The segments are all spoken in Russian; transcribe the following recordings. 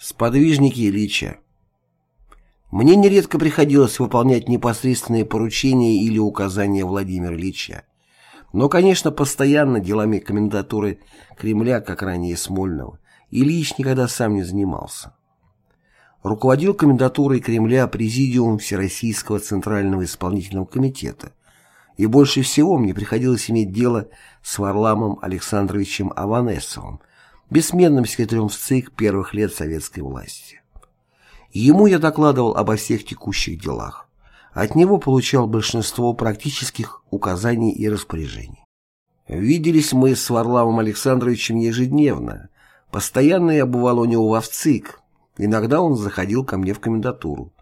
Сподвижники Ильича Мне нередко приходилось выполнять непосредственные поручения или указания Владимира Ильича. Но, конечно, постоянно делами комендатуры Кремля, как ранее Смольного, Ильич никогда сам не занимался. Руководил комендатурой Кремля Президиум Всероссийского Центрального Исполнительного Комитета, и больше всего мне приходилось иметь дело с Варламом Александровичем Аванесовым, бессменным секретарем в ЦИК первых лет советской власти. Ему я докладывал обо всех текущих делах. От него получал большинство практических указаний и распоряжений. Виделись мы с Варламом Александровичем ежедневно. Постоянно я бывал у него во ВЦИК. Иногда он заходил ко мне в комендатуру.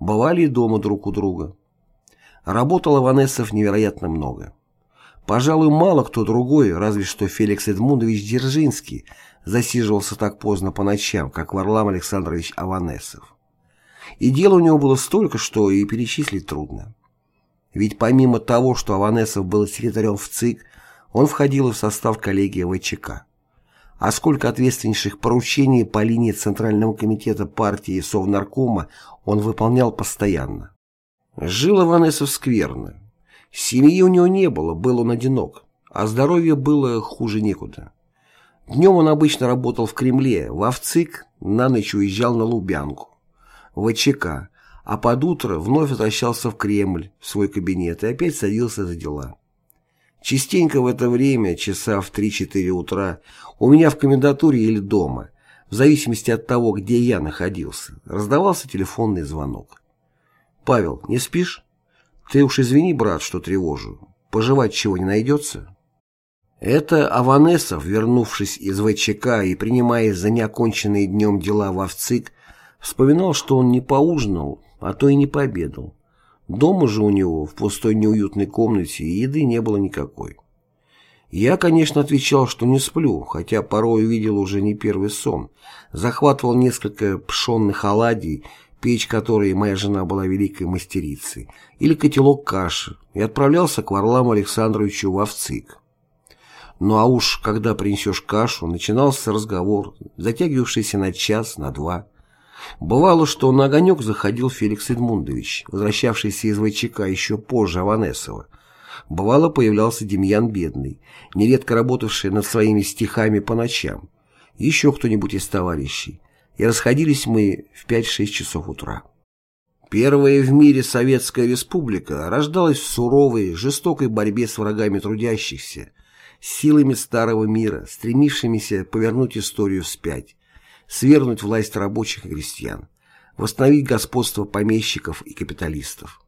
Бывали дома друг у друга. Работал Иванесов невероятно много. Пожалуй, мало кто другой, разве что Феликс Эдмундович Дзержинский, засиживался так поздно по ночам, как Варлам Александрович Аванесов. И дела у него было столько, что и перечислить трудно. Ведь помимо того, что Аванесов был секретарем в ЦИК, он входил в состав коллегии ВЧК. А сколько ответственнейших поручений по линии Центрального комитета партии и Совнаркома он выполнял постоянно. Жил Иванесов скверно. Семьи у него не было, был он одинок, а здоровье было хуже некуда. Днем он обычно работал в Кремле, в ВЦИК на ночь уезжал на Лубянку, в ВЧК, а под утро вновь возвращался в Кремль, в свой кабинет и опять садился за дела. Частенько в это время, часа в 3-4 утра, у меня в комендатуре или дома, в зависимости от того, где я находился, раздавался телефонный звонок. «Павел, не спишь? Ты уж извини, брат, что тревожу. Пожевать чего не найдется?» Это Аванесов, вернувшись из ВЧК и принимаясь за неоконченные днем дела в ВЦИК, вспоминал, что он не поужинал, а то и не пообедал. Дома же у него, в пустой неуютной комнате, еды не было никакой. Я, конечно, отвечал, что не сплю, хотя порой увидел уже не первый сон. Захватывал несколько пшенных оладий, печь которой моя жена была великой мастерицей, или котелок каши, и отправлялся к Варламу Александровичу в ВЦИК. Ну а уж когда принесешь кашу, начинался разговор, затягивавшийся на час, на два. Бывало, что на огонек заходил Феликс Эдмундович, возвращавшийся из ВЧК еще позже Аванесова. Бывало, появлялся Демьян Бедный, нередко работавший над своими стихами по ночам. Еще кто-нибудь из товарищей. И расходились мы в 5-6 часов утра. Первая в мире Советская Республика рождалась в суровой, жестокой борьбе с врагами трудящихся, силами старого мира, стремившимися повернуть историю вспять, свергнуть власть рабочих и крестьян, восстановить господство помещиков и капиталистов.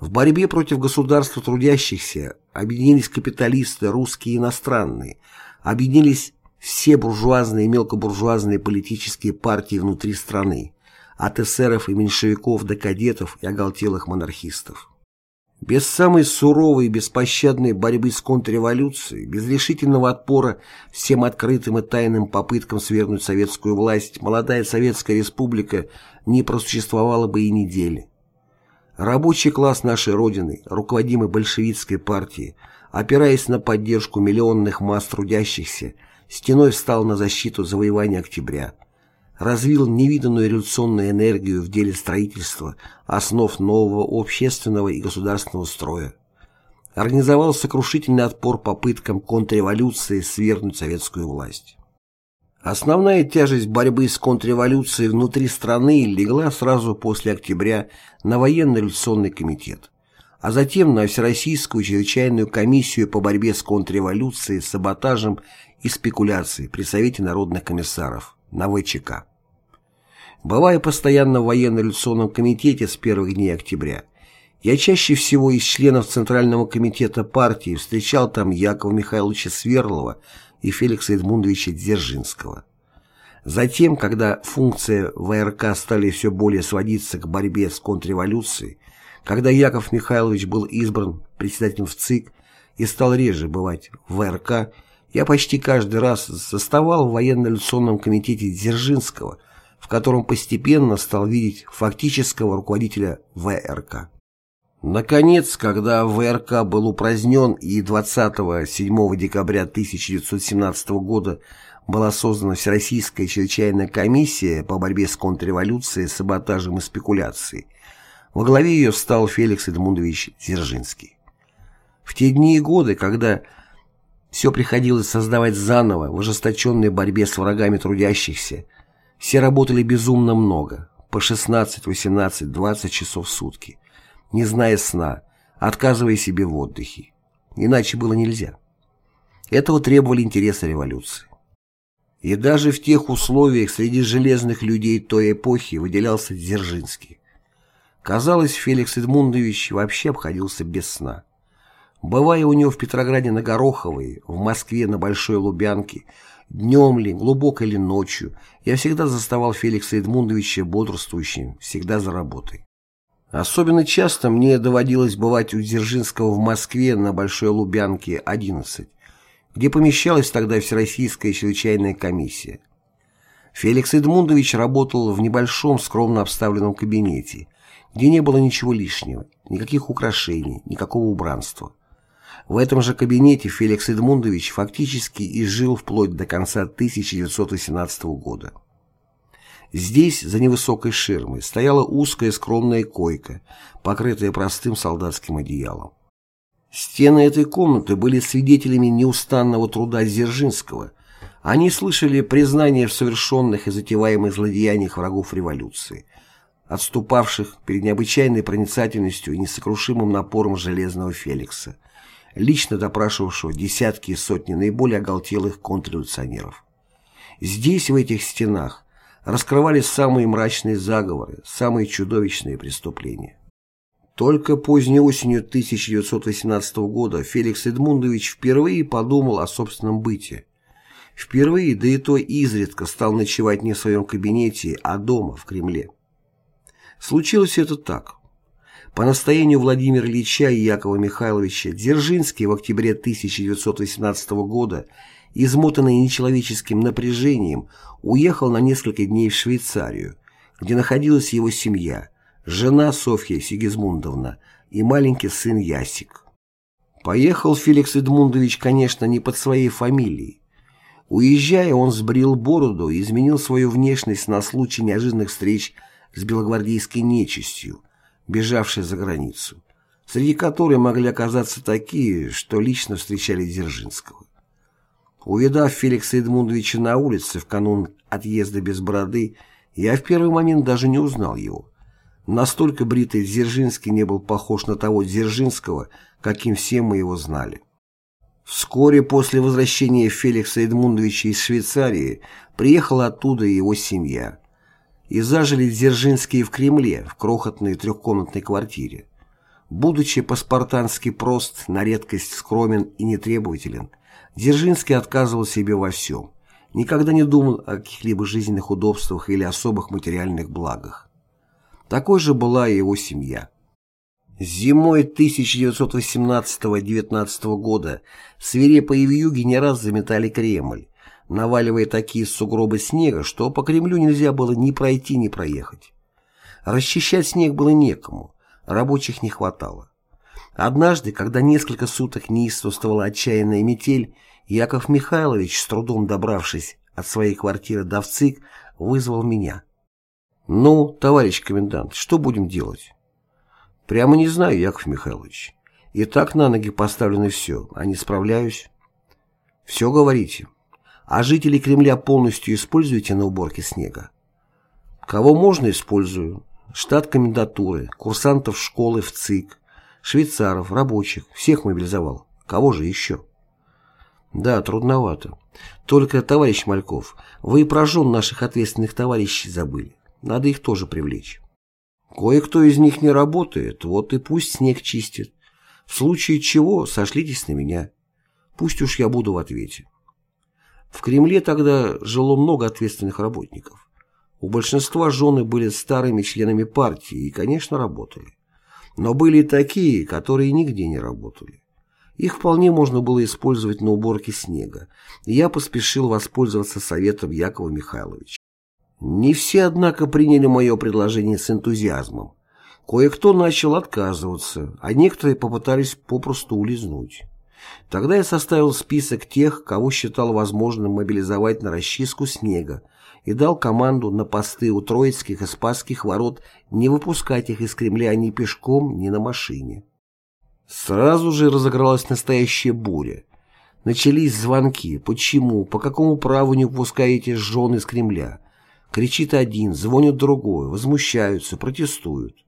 В борьбе против государства трудящихся объединились капиталисты, русские и иностранные, объединились все буржуазные и мелкобуржуазные политические партии внутри страны, от эсеров и меньшевиков до кадетов и оголтелых монархистов. Без самой суровой и беспощадной борьбы с контрреволюцией, без решительного отпора всем открытым и тайным попыткам свергнуть советскую власть, молодая Советская Республика не просуществовала бы и недели. Рабочий класс нашей Родины, руководимый большевистской партией, опираясь на поддержку миллионных масс трудящихся, стеной встал на защиту завоевания октября – развил невиданную революционную энергию в деле строительства основ нового общественного и государственного строя. Организовал сокрушительный отпор попыткам контрреволюции свергнуть советскую власть. Основная тяжесть борьбы с контрреволюцией внутри страны легла сразу после октября на военно-революционный комитет, а затем на Всероссийскую чрезвычайную комиссию по борьбе с контрреволюцией, саботажем и спекуляцией при Совете народных комиссаров на ВЧК. Бывая постоянно в военно-революционном комитете с первых дней октября, я чаще всего из членов Центрального комитета партии встречал там Якова Михайловича Сверлова и Феликса Эдмундовича Дзержинского. Затем, когда функции ВРК стали все более сводиться к борьбе с контрреволюцией, когда Яков Михайлович был избран председателем в ЦИК и стал реже бывать в ВРК, я почти каждый раз заставал в военно-революционном комитете Дзержинского, в котором постепенно стал видеть фактического руководителя ВРК. Наконец, когда ВРК был упразднен и 27 декабря 1917 года была создана Всероссийская чрезвычайная комиссия по борьбе с контрреволюцией, саботажем и спекуляцией. Во главе ее встал Феликс Эдмундович Дзержинский. В те дни и годы, когда все приходилось создавать заново в ожесточенной борьбе с врагами трудящихся, все работали безумно много, по 16, 18, 20 часов в сутки, не зная сна, отказывая себе в отдыхе. Иначе было нельзя. Этого требовали интересы революции. И даже в тех условиях среди железных людей той эпохи выделялся Дзержинский. Казалось, Феликс Эдмундович вообще обходился без сна. Бывая у него в Петрограде на Гороховой, в Москве на Большой Лубянке, днем ли, глубокой ли ночью, я всегда заставал Феликса Эдмундовича бодрствующим, всегда за работой. Особенно часто мне доводилось бывать у Дзержинского в Москве на Большой Лубянке, 11, где помещалась тогда Всероссийская чрезвычайная комиссия. Феликс Эдмундович работал в небольшом скромно обставленном кабинете, где не было ничего лишнего, никаких украшений, никакого убранства. В этом же кабинете Феликс Эдмундович фактически и жил вплоть до конца 1918 года. Здесь, за невысокой ширмой, стояла узкая скромная койка, покрытая простым солдатским одеялом. Стены этой комнаты были свидетелями неустанного труда Дзержинского. Они слышали признания в совершенных и затеваемых злодеяниях врагов революции, отступавших перед необычайной проницательностью и несокрушимым напором Железного Феликса, лично допрашивавшего десятки и сотни наиболее оголтелых контрреволюционеров. Здесь, в этих стенах, раскрывались самые мрачные заговоры, самые чудовищные преступления. Только поздней осенью 1918 года Феликс Эдмундович впервые подумал о собственном быте. Впервые, да и то изредка, стал ночевать не в своем кабинете, а дома, в Кремле. Случилось это так. По настоянию Владимира Ильича и Якова Михайловича Дзержинский в октябре 1918 года, измотанный нечеловеческим напряжением, уехал на несколько дней в Швейцарию, где находилась его семья, жена Софья Сигизмундовна и маленький сын Ясик. Поехал Феликс Эдмундович, конечно, не под своей фамилией. Уезжая, он сбрил бороду и изменил свою внешность на случай неожиданных встреч с белогвардейской нечистью, бежавшей за границу, среди которой могли оказаться такие, что лично встречали Дзержинского. Увидав Феликса Эдмундовича на улице в канун отъезда без бороды, я в первый момент даже не узнал его. Настолько бритый Дзержинский не был похож на того Дзержинского, каким все мы его знали. Вскоре после возвращения Феликса Эдмундовича из Швейцарии приехала оттуда его семья и зажили Дзержинские в Кремле, в крохотной трехкомнатной квартире. Будучи по-спартански прост, на редкость скромен и нетребователен, Дзержинский отказывал себе во всем, никогда не думал о каких-либо жизненных удобствах или особых материальных благах. Такой же была и его семья. Зимой 1918-19 года свирепые вьюги не раз заметали Кремль, наваливая такие сугробы снега, что по Кремлю нельзя было ни пройти, ни проехать. Расчищать снег было некому, рабочих не хватало. Однажды, когда несколько суток неистовствовала отчаянная метель, Яков Михайлович, с трудом добравшись от своей квартиры до ВЦИК, вызвал меня. «Ну, товарищ комендант, что будем делать?» «Прямо не знаю, Яков Михайлович. И так на ноги поставлено все, а не справляюсь». «Все говорите. А жителей Кремля полностью используете на уборке снега? Кого можно, использую. Штат комендатуры, курсантов школы в ЦИК, швейцаров, рабочих, всех мобилизовал. Кого же еще? Да, трудновато. Только, товарищ Мальков, вы и про жен наших ответственных товарищей забыли. Надо их тоже привлечь. Кое-кто из них не работает, вот и пусть снег чистит. В случае чего сошлитесь на меня. Пусть уж я буду в ответе. В Кремле тогда жило много ответственных работников. У большинства жены были старыми членами партии и, конечно, работали. Но были и такие, которые нигде не работали. Их вполне можно было использовать на уборке снега, и я поспешил воспользоваться советом Якова Михайловича. Не все, однако, приняли мое предложение с энтузиазмом. Кое-кто начал отказываться, а некоторые попытались попросту улизнуть. Тогда я составил список тех, кого считал возможным мобилизовать на расчистку снега, и дал команду на посты у Троицких и Спасских ворот не выпускать их из Кремля ни пешком, ни на машине. Сразу же разыгралась настоящая буря. Начались звонки. Почему? По какому праву не выпускаете жен из Кремля? Кричит один, звонит другой, возмущаются, протестуют.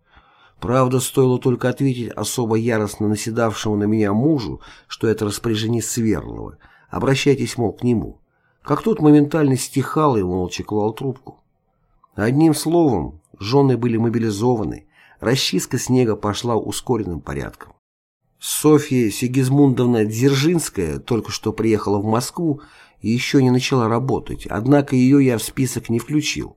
Правда, стоило только ответить особо яростно наседавшему на меня мужу, что это распоряжение Сверлова. Обращайтесь, мол, к нему. Как тот моментально стихал и молча клал трубку. Одним словом, жены были мобилизованы, расчистка снега пошла ускоренным порядком. Софья Сигизмундовна Дзержинская только что приехала в Москву и еще не начала работать, однако ее я в список не включил.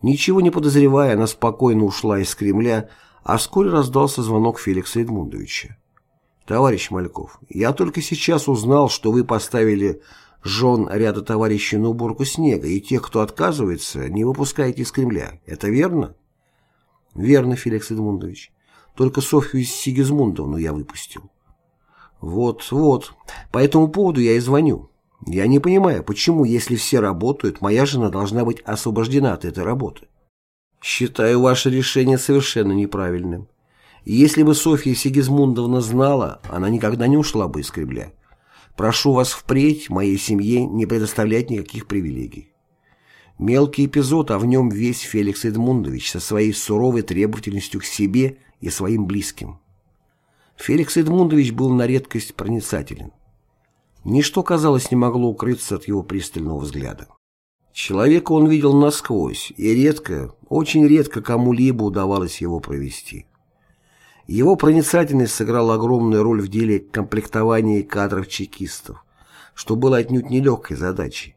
Ничего не подозревая, она спокойно ушла из Кремля, а вскоре раздался звонок Феликса Эдмундовича. «Товарищ Мальков, я только сейчас узнал, что вы поставили жен ряда товарищей на уборку снега, и тех, кто отказывается, не выпускаете из Кремля. Это верно?» «Верно, Феликс Эдмундович. Только Софью Сигизмундовну я выпустил. Вот, вот. По этому поводу я и звоню. Я не понимаю, почему, если все работают, моя жена должна быть освобождена от этой работы. Считаю ваше решение совершенно неправильным. Если бы Софья Сигизмундовна знала, она никогда не ушла бы из Кремля. Прошу вас впредь моей семье не предоставлять никаких привилегий. Мелкий эпизод, а в нем весь Феликс Эдмундович со своей суровой требовательностью к себе и своим близким. Феликс Эдмундович был на редкость проницателен. Ничто, казалось, не могло укрыться от его пристального взгляда. Человека он видел насквозь, и редко, очень редко кому-либо удавалось его провести. Его проницательность сыграла огромную роль в деле комплектования кадров чекистов, что было отнюдь нелегкой задачей.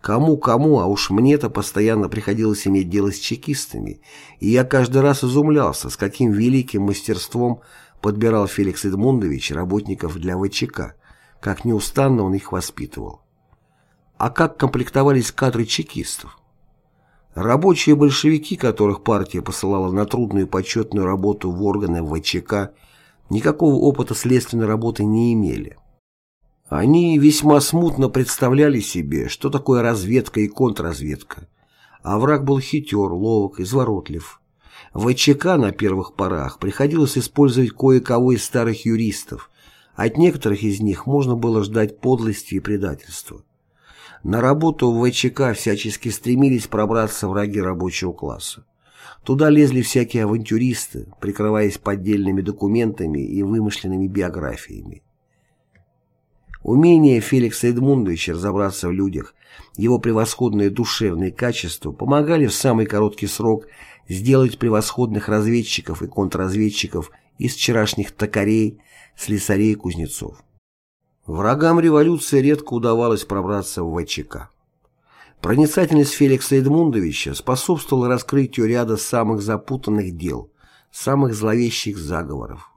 Кому-кому, а уж мне-то постоянно приходилось иметь дело с чекистами, и я каждый раз изумлялся, с каким великим мастерством подбирал Феликс Эдмундович работников для ВЧК, как неустанно он их воспитывал. А как комплектовались кадры чекистов? Рабочие большевики, которых партия посылала на трудную почетную работу в органы ВЧК, никакого опыта следственной работы не имели. Они весьма смутно представляли себе, что такое разведка и контрразведка. А враг был хитер, ловок, изворотлив. ВЧК на первых порах приходилось использовать кое-кого из старых юристов. От некоторых из них можно было ждать подлости и предательства. На работу в ВЧК всячески стремились пробраться враги рабочего класса. Туда лезли всякие авантюристы, прикрываясь поддельными документами и вымышленными биографиями. Умение Феликса Эдмундовича разобраться в людях, его превосходные душевные качества помогали в самый короткий срок сделать превосходных разведчиков и контрразведчиков из вчерашних токарей, слесарей и кузнецов. Врагам революции редко удавалось пробраться в ВЧК. Проницательность Феликса Эдмундовича способствовала раскрытию ряда самых запутанных дел, самых зловещих заговоров.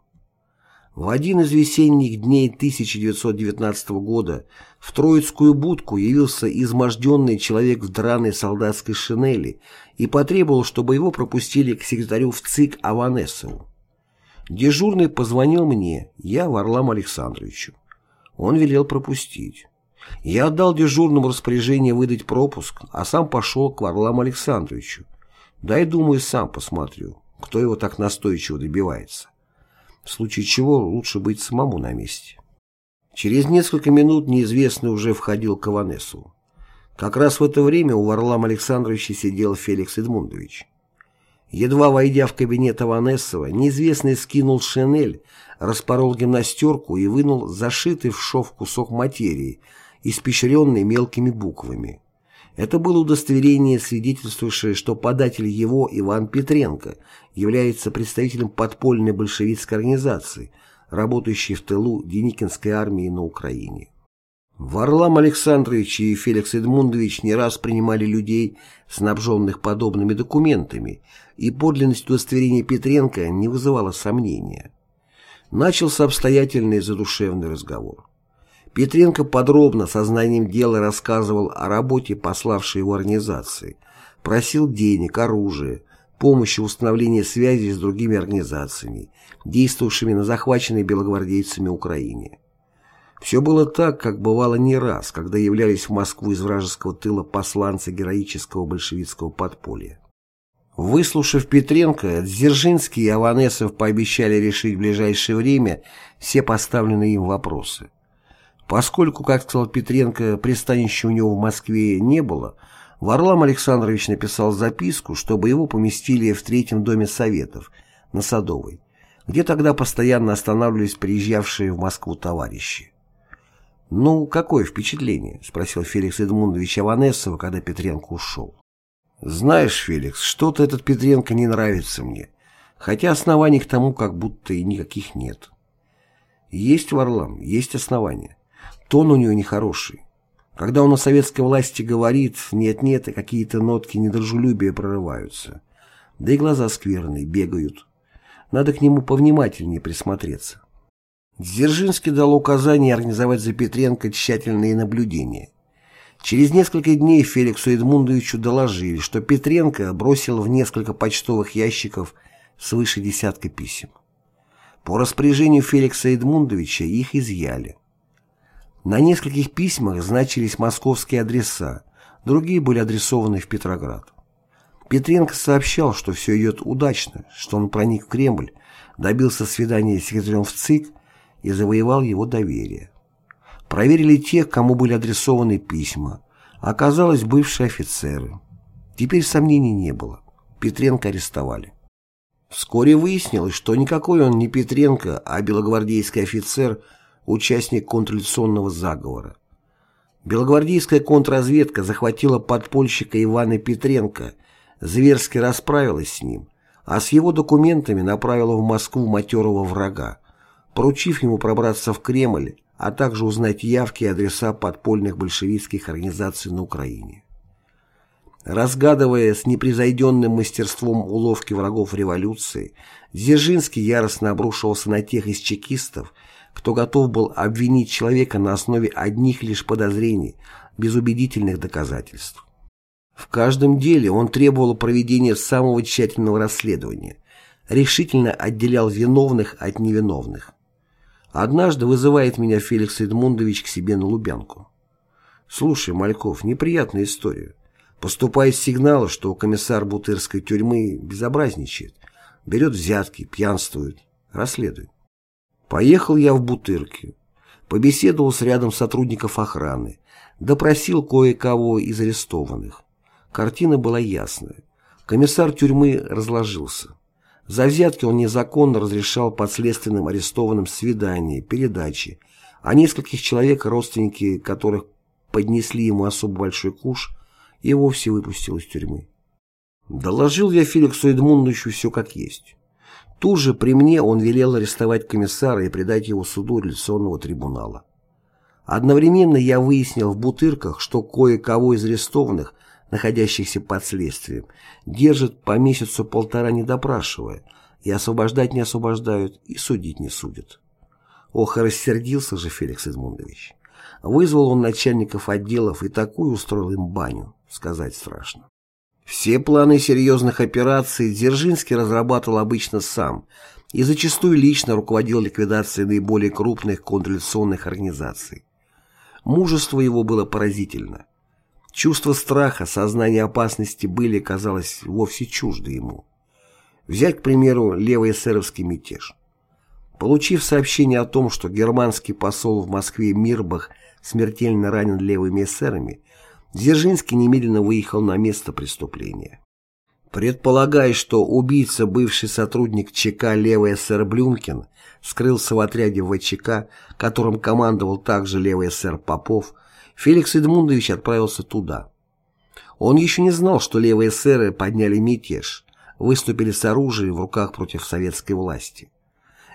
В один из весенних дней 1919 года в Троицкую будку явился изможденный человек в драной солдатской шинели и потребовал, чтобы его пропустили к секретарю в ЦИК Аванесову. Дежурный позвонил мне, я Варлам Александровичу. Он велел пропустить. Я отдал дежурному распоряжение выдать пропуск, а сам пошел к Варламу Александровичу. Дай, думаю, сам посмотрю, кто его так настойчиво добивается в случае чего лучше быть самому на месте. Через несколько минут неизвестный уже входил к Аванесу. Как раз в это время у Варлама Александровича сидел Феликс Эдмундович. Едва войдя в кабинет Аванесова, неизвестный скинул шинель, распорол гимнастерку и вынул зашитый в шов кусок материи, испещренный мелкими буквами. Это было удостоверение, свидетельствующее, что податель его, Иван Петренко, является представителем подпольной большевистской организации, работающей в тылу Деникинской армии на Украине. Варлам Александрович и Феликс Эдмундович не раз принимали людей, снабженных подобными документами, и подлинность удостоверения Петренко не вызывала сомнения. Начался обстоятельный задушевный разговор. Петренко подробно, сознанием дела рассказывал о работе пославшей его организации, просил денег, оружия, помощи в установлении связи с другими организациями, действовавшими на захваченной белогвардейцами Украине. Все было так, как бывало не раз, когда являлись в Москву из вражеского тыла посланцы героического большевистского подполья. Выслушав Петренко, Дзержинский и Аванесов пообещали решить в ближайшее время все поставленные им вопросы. Поскольку, как сказал Петренко, пристанища у него в Москве не было, Варлам Александрович написал записку, чтобы его поместили в третьем доме Советов на Садовой, где тогда постоянно останавливались приезжавшие в Москву товарищи. «Ну, какое впечатление?» — спросил Феликс Эдмундович Аванесова, когда Петренко ушел. «Знаешь, Феликс, что-то этот Петренко не нравится мне, хотя оснований к тому как будто и никаких нет». «Есть Варлам, есть основания. Тон у него нехороший. Когда он о советской власти говорит, нет-нет, и какие-то нотки недружелюбия прорываются. Да и глаза скверные, бегают. Надо к нему повнимательнее присмотреться. Дзержинский дал указание организовать за Петренко тщательные наблюдения. Через несколько дней Феликсу Эдмундовичу доложили, что Петренко бросил в несколько почтовых ящиков свыше десятка писем. По распоряжению Феликса Эдмундовича их изъяли. На нескольких письмах значились московские адреса, другие были адресованы в Петроград. Петренко сообщал, что все идет удачно, что он проник в Кремль, добился свидания с секретарем в ЦИК и завоевал его доверие. Проверили тех, кому были адресованы письма. Оказалось, бывшие офицеры. Теперь сомнений не было. Петренко арестовали. Вскоре выяснилось, что никакой он не Петренко, а белогвардейский офицер, участник контрреволюционного заговора. Белогвардейская контрразведка захватила подпольщика Ивана Петренко, зверски расправилась с ним, а с его документами направила в Москву матерого врага, поручив ему пробраться в Кремль, а также узнать явки и адреса подпольных большевистских организаций на Украине. Разгадывая с непревзойденным мастерством уловки врагов революции, Дзержинский яростно обрушивался на тех из чекистов, кто готов был обвинить человека на основе одних лишь подозрений, без убедительных доказательств. В каждом деле он требовал проведения самого тщательного расследования, решительно отделял виновных от невиновных. Однажды вызывает меня Феликс Эдмундович к себе на Лубянку. «Слушай, Мальков, неприятная история. Поступает сигнал, что комиссар Бутырской тюрьмы безобразничает, берет взятки, пьянствует. Расследуй». Поехал я в Бутырки. Побеседовал с рядом сотрудников охраны. Допросил кое-кого из арестованных. Картина была ясная. Комиссар тюрьмы разложился. За взятки он незаконно разрешал подследственным арестованным свидания, передачи, а нескольких человек, родственники которых поднесли ему особо большой куш, и вовсе выпустил из тюрьмы. Доложил я Феликсу Эдмундовичу все как есть. Тут же при мне он велел арестовать комиссара и предать его суду реляционного трибунала. Одновременно я выяснил в Бутырках, что кое-кого из арестованных находящихся под следствием, держат по месяцу полтора не допрашивая, и освобождать не освобождают, и судить не судят. Ох, рассердился же Феликс Эдмундович. Вызвал он начальников отделов и такую устроил им баню, сказать страшно. Все планы серьезных операций Дзержинский разрабатывал обычно сам и зачастую лично руководил ликвидацией наиболее крупных контрреволюционных организаций. Мужество его было поразительно. Чувство страха, сознание опасности были, казалось, вовсе чужды ему. Взять, к примеру, левый эсеровский мятеж. Получив сообщение о том, что германский посол в Москве Мирбах смертельно ранен левыми эсерами, Дзержинский немедленно выехал на место преступления. Предполагая, что убийца, бывший сотрудник ЧК «Левый эсер Блюнкин», скрылся в отряде ВЧК, которым командовал также левый эсер Попов, Феликс Эдмундович отправился туда. Он еще не знал, что левые эсеры подняли мятеж, выступили с оружием в руках против советской власти.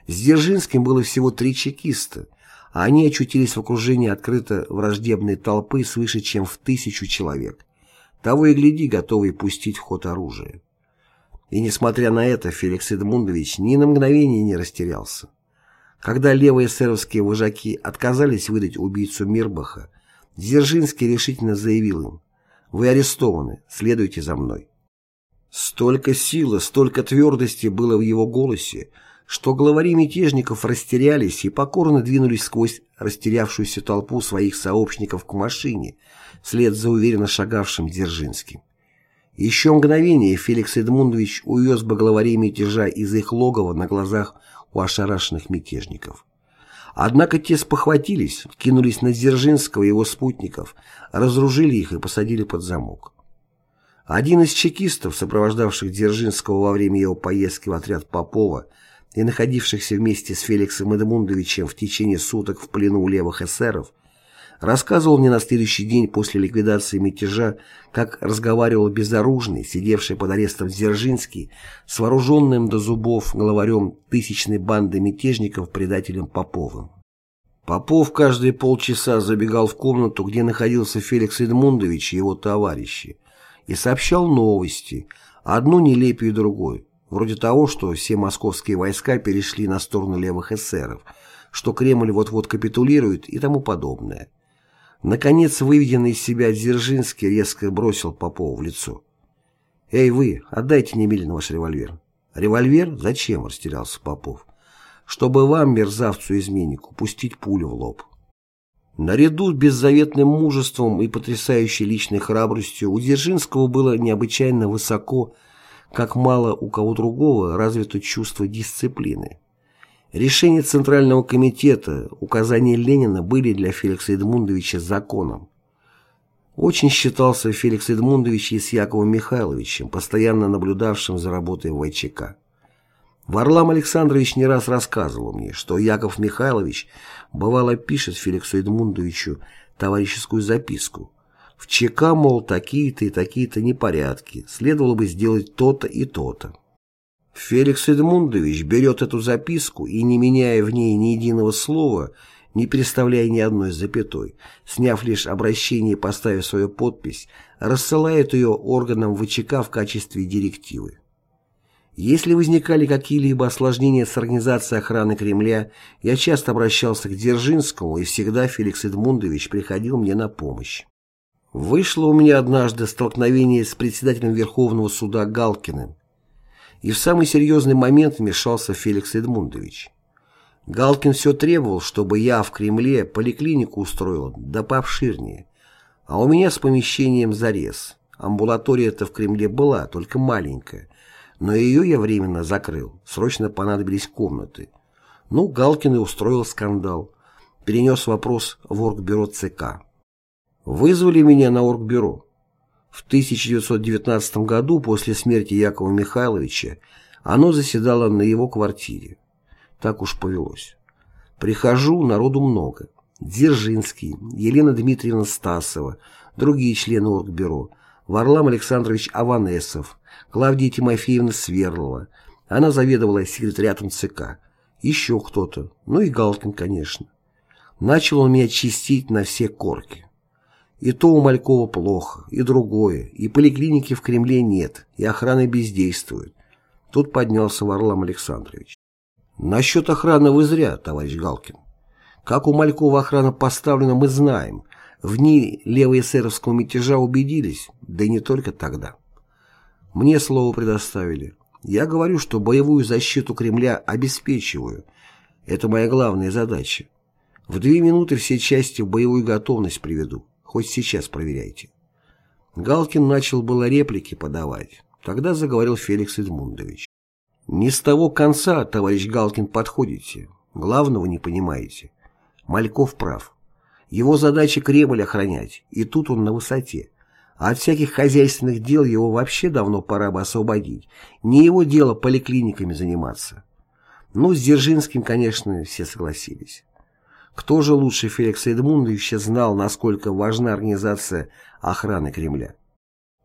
С Дзержинским было всего три чекиста, а они очутились в окружении открыто враждебной толпы свыше чем в тысячу человек, того и гляди, готовые пустить в ход оружие. И несмотря на это, Феликс Эдмундович ни на мгновение не растерялся. Когда левые эсеровские вожаки отказались выдать убийцу Мирбаха, Дзержинский решительно заявил им «Вы арестованы, следуйте за мной». Столько силы, столько твердости было в его голосе, что главари мятежников растерялись и покорно двинулись сквозь растерявшуюся толпу своих сообщников к машине, вслед за уверенно шагавшим Дзержинским. Еще мгновение Феликс Эдмундович увез бы главарей мятежа из их логова на глазах у ошарашенных мятежников. Однако те спохватились, кинулись на Дзержинского и его спутников, разоружили их и посадили под замок. Один из чекистов, сопровождавших Дзержинского во время его поездки в отряд Попова и находившихся вместе с Феликсом Эдмундовичем в течение суток в плену у левых эсеров, Рассказывал мне на следующий день после ликвидации мятежа, как разговаривал безоружный, сидевший под арестом Дзержинский, с вооруженным до зубов главарем тысячной банды мятежников предателем Поповым. Попов каждые полчаса забегал в комнату, где находился Феликс Эдмундович и его товарищи, и сообщал новости, одну нелепее другой, вроде того, что все московские войска перешли на сторону левых эсеров, что Кремль вот-вот капитулирует и тому подобное. Наконец, выведенный из себя Дзержинский резко бросил Попову в лицо. «Эй вы, отдайте немедленно ваш револьвер». «Револьвер? Зачем?» – растерялся Попов. «Чтобы вам, мерзавцу-изменнику, пустить пулю в лоб». Наряду с беззаветным мужеством и потрясающей личной храбростью у Дзержинского было необычайно высоко, как мало у кого другого, развито чувство дисциплины. Решения Центрального комитета, указания Ленина были для Феликса Эдмундовича законом. Очень считался Феликс Эдмундович и с Яковом Михайловичем, постоянно наблюдавшим за работой ВЧК. Варлам Александрович не раз рассказывал мне, что Яков Михайлович бывало пишет Феликсу Эдмундовичу товарищескую записку. В ЧК, мол, такие-то и такие-то непорядки, следовало бы сделать то-то и то-то. Феликс Эдмундович берет эту записку и, не меняя в ней ни единого слова, не переставляя ни одной запятой, сняв лишь обращение и поставив свою подпись, рассылает ее органам ВЧК в качестве директивы. Если возникали какие-либо осложнения с организацией охраны Кремля, я часто обращался к Дзержинскому, и всегда Феликс Эдмундович приходил мне на помощь. Вышло у меня однажды столкновение с председателем Верховного суда Галкиным, и в самый серьезный момент вмешался Феликс Эдмундович. Галкин все требовал, чтобы я в Кремле поликлинику устроил, да пообширнее. А у меня с помещением зарез. Амбулатория-то в Кремле была, только маленькая. Но ее я временно закрыл. Срочно понадобились комнаты. Ну, Галкин и устроил скандал. Перенес вопрос в оргбюро ЦК. Вызвали меня на оргбюро. В 1919 году, после смерти Якова Михайловича, оно заседало на его квартире. Так уж повелось. Прихожу, народу много. Дзержинский, Елена Дмитриевна Стасова, другие члены Оргбюро, Варлам Александрович Аванесов, Клавдия Тимофеевна Сверлова. Она заведовала секретариатом ЦК. Еще кто-то. Ну и Галкин, конечно. Начал он меня чистить на все корки. И то у Малькова плохо, и другое, и поликлиники в Кремле нет, и охрана бездействует. Тут поднялся Варлам Александрович. Насчет охраны вы зря, товарищ Галкин. Как у Малькова охрана поставлена, мы знаем. В дни левоэсеровского мятежа убедились, да и не только тогда. Мне слово предоставили. Я говорю, что боевую защиту Кремля обеспечиваю. Это моя главная задача. В две минуты все части в боевую готовность приведу. Хоть сейчас проверяйте. Галкин начал было реплики подавать. Тогда заговорил Феликс Эдмундович. «Не с того конца, товарищ Галкин, подходите. Главного не понимаете. Мальков прав. Его задача Кремль охранять, и тут он на высоте. А от всяких хозяйственных дел его вообще давно пора бы освободить. Не его дело поликлиниками заниматься. Ну, с Дзержинским, конечно, все согласились. Кто же лучше Феликса Эдмундовича знал, насколько важна организация охраны Кремля?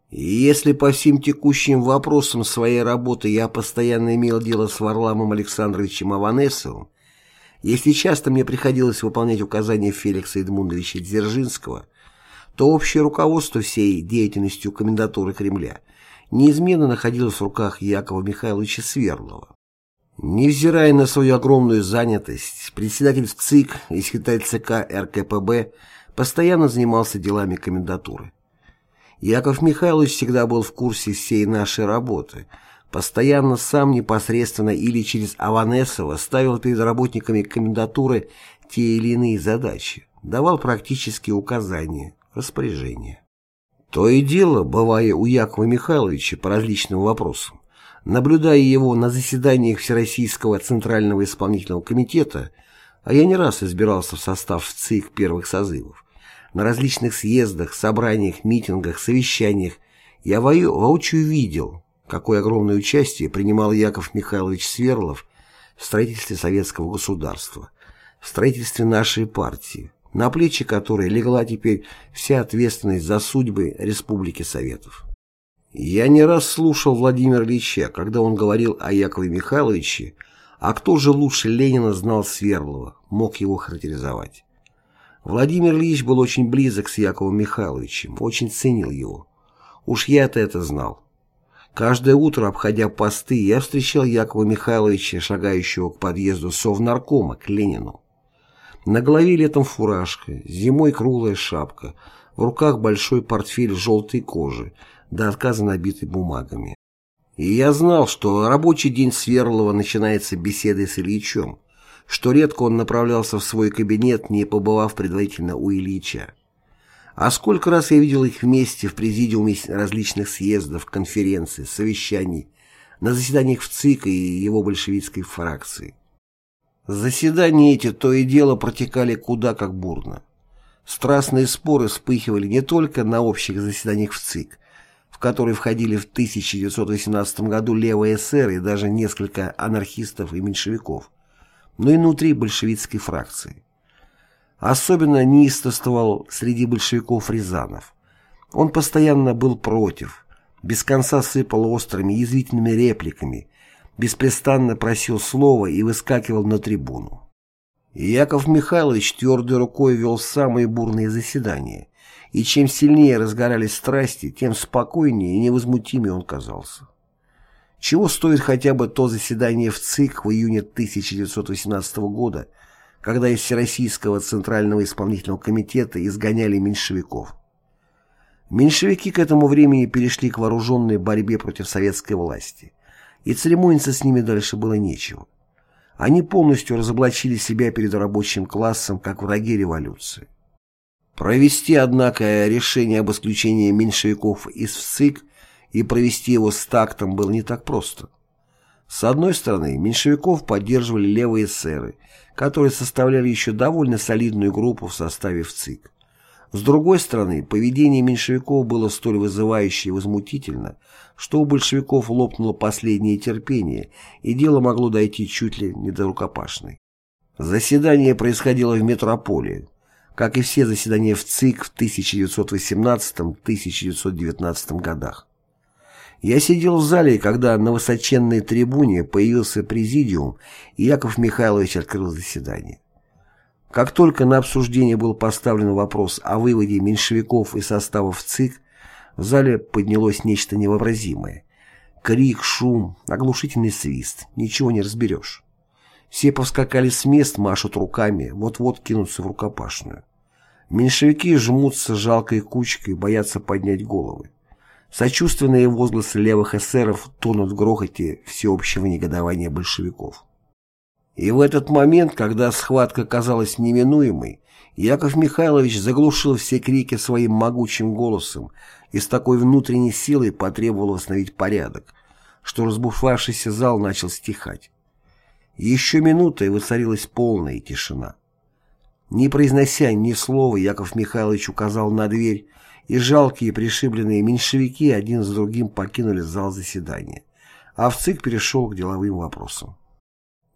И если по всем текущим вопросам своей работы я постоянно имел дело с Варламом Александровичем Аванесовым, если часто мне приходилось выполнять указания Феликса Эдмундовича Дзержинского, то общее руководство всей деятельностью комендатуры Кремля неизменно находилось в руках Якова Михайловича Сверлова. Невзирая на свою огромную занятость, председатель ЦИК и секретарь ЦК РКПБ постоянно занимался делами комендатуры. Яков Михайлович всегда был в курсе всей нашей работы, постоянно сам непосредственно или через Аванесова ставил перед работниками комендатуры те или иные задачи, давал практические указания, распоряжения. То и дело, бывая у Якова Михайловича по различным вопросам, наблюдая его на заседаниях Всероссийского Центрального исполнительного комитета, а я не раз избирался в состав ЦИК первых созывов, на различных съездах, собраниях, митингах, совещаниях, я воочию видел, какое огромное участие принимал Яков Михайлович Сверлов в строительстве советского государства, в строительстве нашей партии, на плечи которой легла теперь вся ответственность за судьбы Республики Советов. Я не раз слушал Владимира Ильича, когда он говорил о Якове Михайловиче, а кто же лучше Ленина знал Сверлова, мог его характеризовать. Владимир Ильич был очень близок с Яковом Михайловичем, очень ценил его. Уж я-то это знал. Каждое утро, обходя посты, я встречал Якова Михайловича, шагающего к подъезду Совнаркома, к Ленину. На голове летом фуражка, зимой круглая шапка, в руках большой портфель желтой кожи, до отказа набитый бумагами. И я знал, что рабочий день Сверлова начинается беседой с Ильичем, что редко он направлялся в свой кабинет, не побывав предварительно у Ильича. А сколько раз я видел их вместе в президиуме различных съездов, конференций, совещаний, на заседаниях в ЦИК и его большевистской фракции. Заседания эти то и дело протекали куда как бурно. Страстные споры вспыхивали не только на общих заседаниях в ЦИК, в которые входили в 1918 году левые эсеры и даже несколько анархистов и меньшевиков, но и внутри большевистской фракции. Особенно неистовствовал среди большевиков Рязанов. Он постоянно был против, без конца сыпал острыми язвительными репликами, беспрестанно просил слова и выскакивал на трибуну. Яков Михайлович твердой рукой вел самые бурные заседания, и чем сильнее разгорались страсти, тем спокойнее и невозмутимее он казался. Чего стоит хотя бы то заседание в ЦИК в июне 1918 года, когда из Всероссийского Центрального исполнительного комитета изгоняли меньшевиков. Меньшевики к этому времени перешли к вооруженной борьбе против советской власти, и церемониться с ними дальше было нечего. Они полностью разоблачили себя перед рабочим классом как враги революции. Провести, однако, решение об исключении меньшевиков из ВЦИК и провести его с тактом было не так просто. С одной стороны, меньшевиков поддерживали левые эсеры, которые составляли еще довольно солидную группу в составе ВЦИК. С другой стороны, поведение меньшевиков было столь вызывающе и возмутительно, что у большевиков лопнуло последнее терпение, и дело могло дойти чуть ли не до рукопашной. Заседание происходило в метрополии, как и все заседания в ЦИК в 1918-1919 годах. Я сидел в зале, когда на высоченной трибуне появился президиум, и Яков Михайлович открыл заседание. Как только на обсуждение был поставлен вопрос о выводе меньшевиков из составов ЦИК, в зале поднялось нечто невообразимое. Крик, шум, оглушительный свист, ничего не разберешь. Все повскакали с мест, машут руками, вот-вот кинутся в рукопашную. Меньшевики жмутся жалкой кучкой, боятся поднять головы. Сочувственные возгласы левых эсеров тонут в грохоте всеобщего негодования большевиков. И в этот момент, когда схватка казалась неминуемой, Яков Михайлович заглушил все крики своим могучим голосом и с такой внутренней силой потребовал восстановить порядок, что разбушевавшийся зал начал стихать. Еще минута, и воцарилась полная тишина. Не произнося ни слова, Яков Михайлович указал на дверь, и жалкие пришибленные меньшевики один за другим покинули зал заседания, а в ЦИК перешел к деловым вопросам.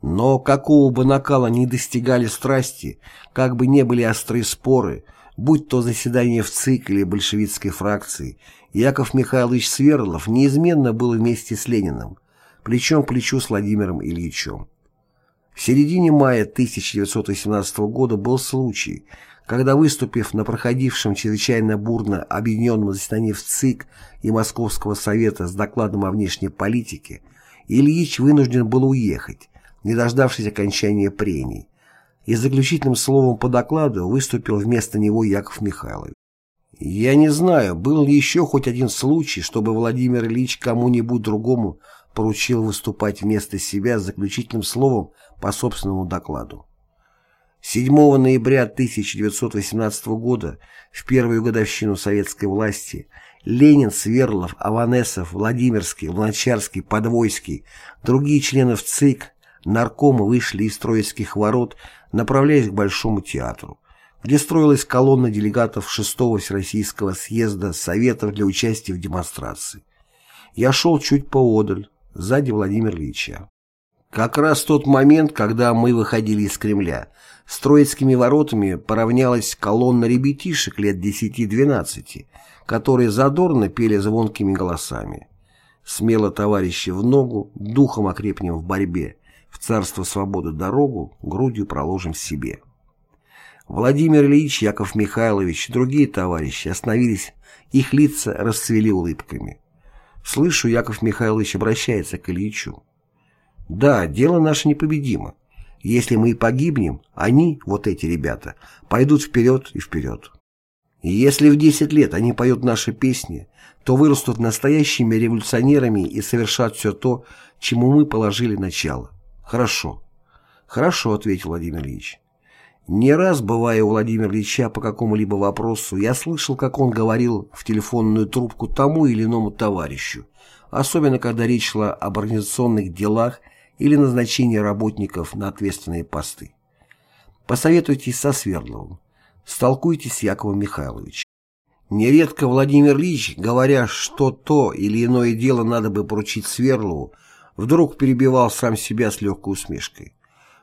Но какого бы накала ни достигали страсти, как бы не были острые споры, будь то заседание в ЦИК или большевистской фракции, Яков Михайлович Сверлов неизменно был вместе с Лениным, плечом к плечу с Владимиром Ильичем. В середине мая 1918 года был случай, когда, выступив на проходившем чрезвычайно бурно объединенном заседании в ЦИК и Московского совета с докладом о внешней политике, Ильич вынужден был уехать, не дождавшись окончания прений, и заключительным словом по докладу выступил вместо него Яков Михайлович. Я не знаю, был ли еще хоть один случай, чтобы Владимир Ильич кому-нибудь другому поручил выступать вместо себя с заключительным словом по собственному докладу. 7 ноября 1918 года, в первую годовщину советской власти, Ленин, Сверлов, Аванесов, Владимирский, Луначарский, Подвойский, другие члены ЦИК, наркомы вышли из Троицких ворот, направляясь к Большому театру, где строилась колонна делегатов 6-го Всероссийского съезда Советов для участия в демонстрации. Я шел чуть поодаль, сзади Владимира Ильича. Как раз тот момент, когда мы выходили из Кремля, с Троицкими воротами поравнялась колонна ребятишек лет 10-12, которые задорно пели звонкими голосами. Смело, товарищи, в ногу, духом окрепнем в борьбе, в царство свободы дорогу грудью проложим себе. Владимир Ильич, Яков Михайлович и другие товарищи остановились, их лица расцвели улыбками. Слышу, Яков Михайлович обращается к Ильичу. Да, дело наше непобедимо. Если мы и погибнем, они, вот эти ребята, пойдут вперед и вперед. И если в 10 лет они поют наши песни, то вырастут настоящими революционерами и совершат все то, чему мы положили начало. Хорошо. Хорошо, ответил Владимир Ильич. Не раз, бывая у Владимира Ильича по какому-либо вопросу, я слышал, как он говорил в телефонную трубку тому или иному товарищу, особенно когда речь шла об организационных делах или назначении работников на ответственные посты. Посоветуйтесь со Свердловым, столкуйтесь с Яковом Михайловичем. Нередко Владимир Ильич, говоря, что то или иное дело надо бы поручить Сверлову, вдруг перебивал сам себя с легкой усмешкой.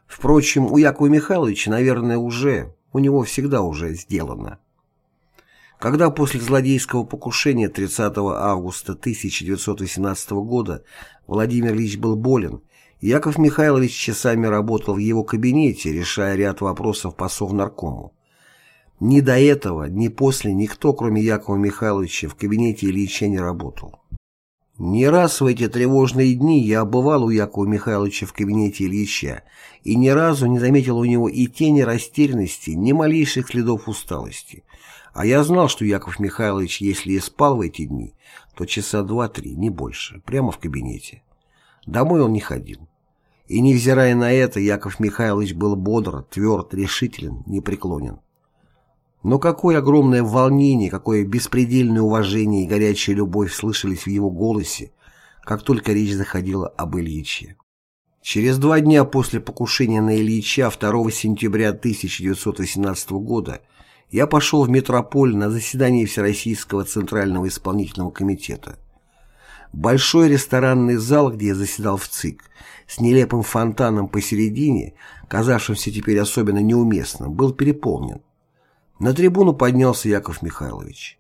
Впрочем, у Якова Михайловича, наверное, уже, у него всегда уже сделано. Когда после злодейского покушения 30 августа 1918 года Владимир Ильич был болен, Яков Михайлович часами работал в его кабинете, решая ряд вопросов по Совнаркому. Ни до этого, ни после никто, кроме Якова Михайловича, в кабинете Ильича не работал. Не раз в эти тревожные дни я бывал у Якова Михайловича в кабинете Ильича и ни разу не заметил у него и тени растерянности, ни малейших следов усталости. А я знал, что Яков Михайлович, если и спал в эти дни, то часа два-три, не больше, прямо в кабинете. Домой он не ходил. И невзирая на это, Яков Михайлович был бодр, тверд, решителен, непреклонен. Но какое огромное волнение, какое беспредельное уважение и горячая любовь слышались в его голосе, как только речь заходила об Ильиче. Через два дня после покушения на Ильича 2 сентября 1918 года я пошел в метрополь на заседание Всероссийского Центрального Исполнительного Комитета. Большой ресторанный зал, где я заседал в ЦИК, с нелепым фонтаном посередине, казавшимся теперь особенно неуместным, был переполнен. На трибуну поднялся Яков Михайлович.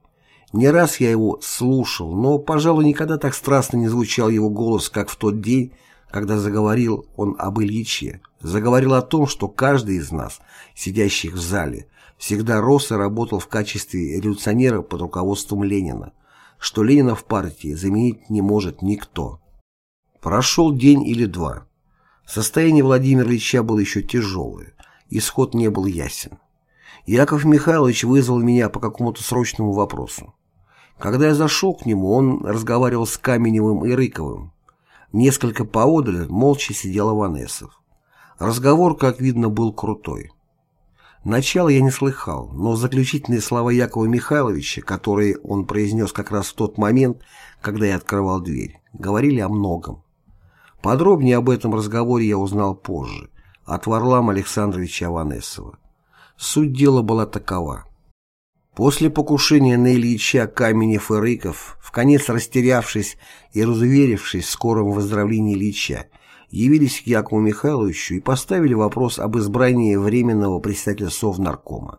Не раз я его слушал, но, пожалуй, никогда так страстно не звучал его голос, как в тот день, когда заговорил он об Ильиче, заговорил о том, что каждый из нас, сидящих в зале, всегда рос и работал в качестве революционера под руководством Ленина, что Ленина в партии заменить не может никто. Прошел день или два. Состояние Владимира Ильича было еще тяжелое, исход не был ясен. Яков Михайлович вызвал меня по какому-то срочному вопросу. Когда я зашел к нему, он разговаривал с Каменевым и Рыковым. Несколько поодаль молча сидел Иванесов. Разговор, как видно, был крутой. Начало я не слыхал, но заключительные слова Якова Михайловича, которые он произнес как раз в тот момент, когда я открывал дверь, говорили о многом. Подробнее об этом разговоре я узнал позже, от Варлама Александровича Аванесова. Суть дела была такова. После покушения на Ильича Каменев и Рыков, в конец растерявшись и разуверившись в скором выздоровлении Ильича, явились к Якову Михайловичу и поставили вопрос об избрании временного председателя Совнаркома.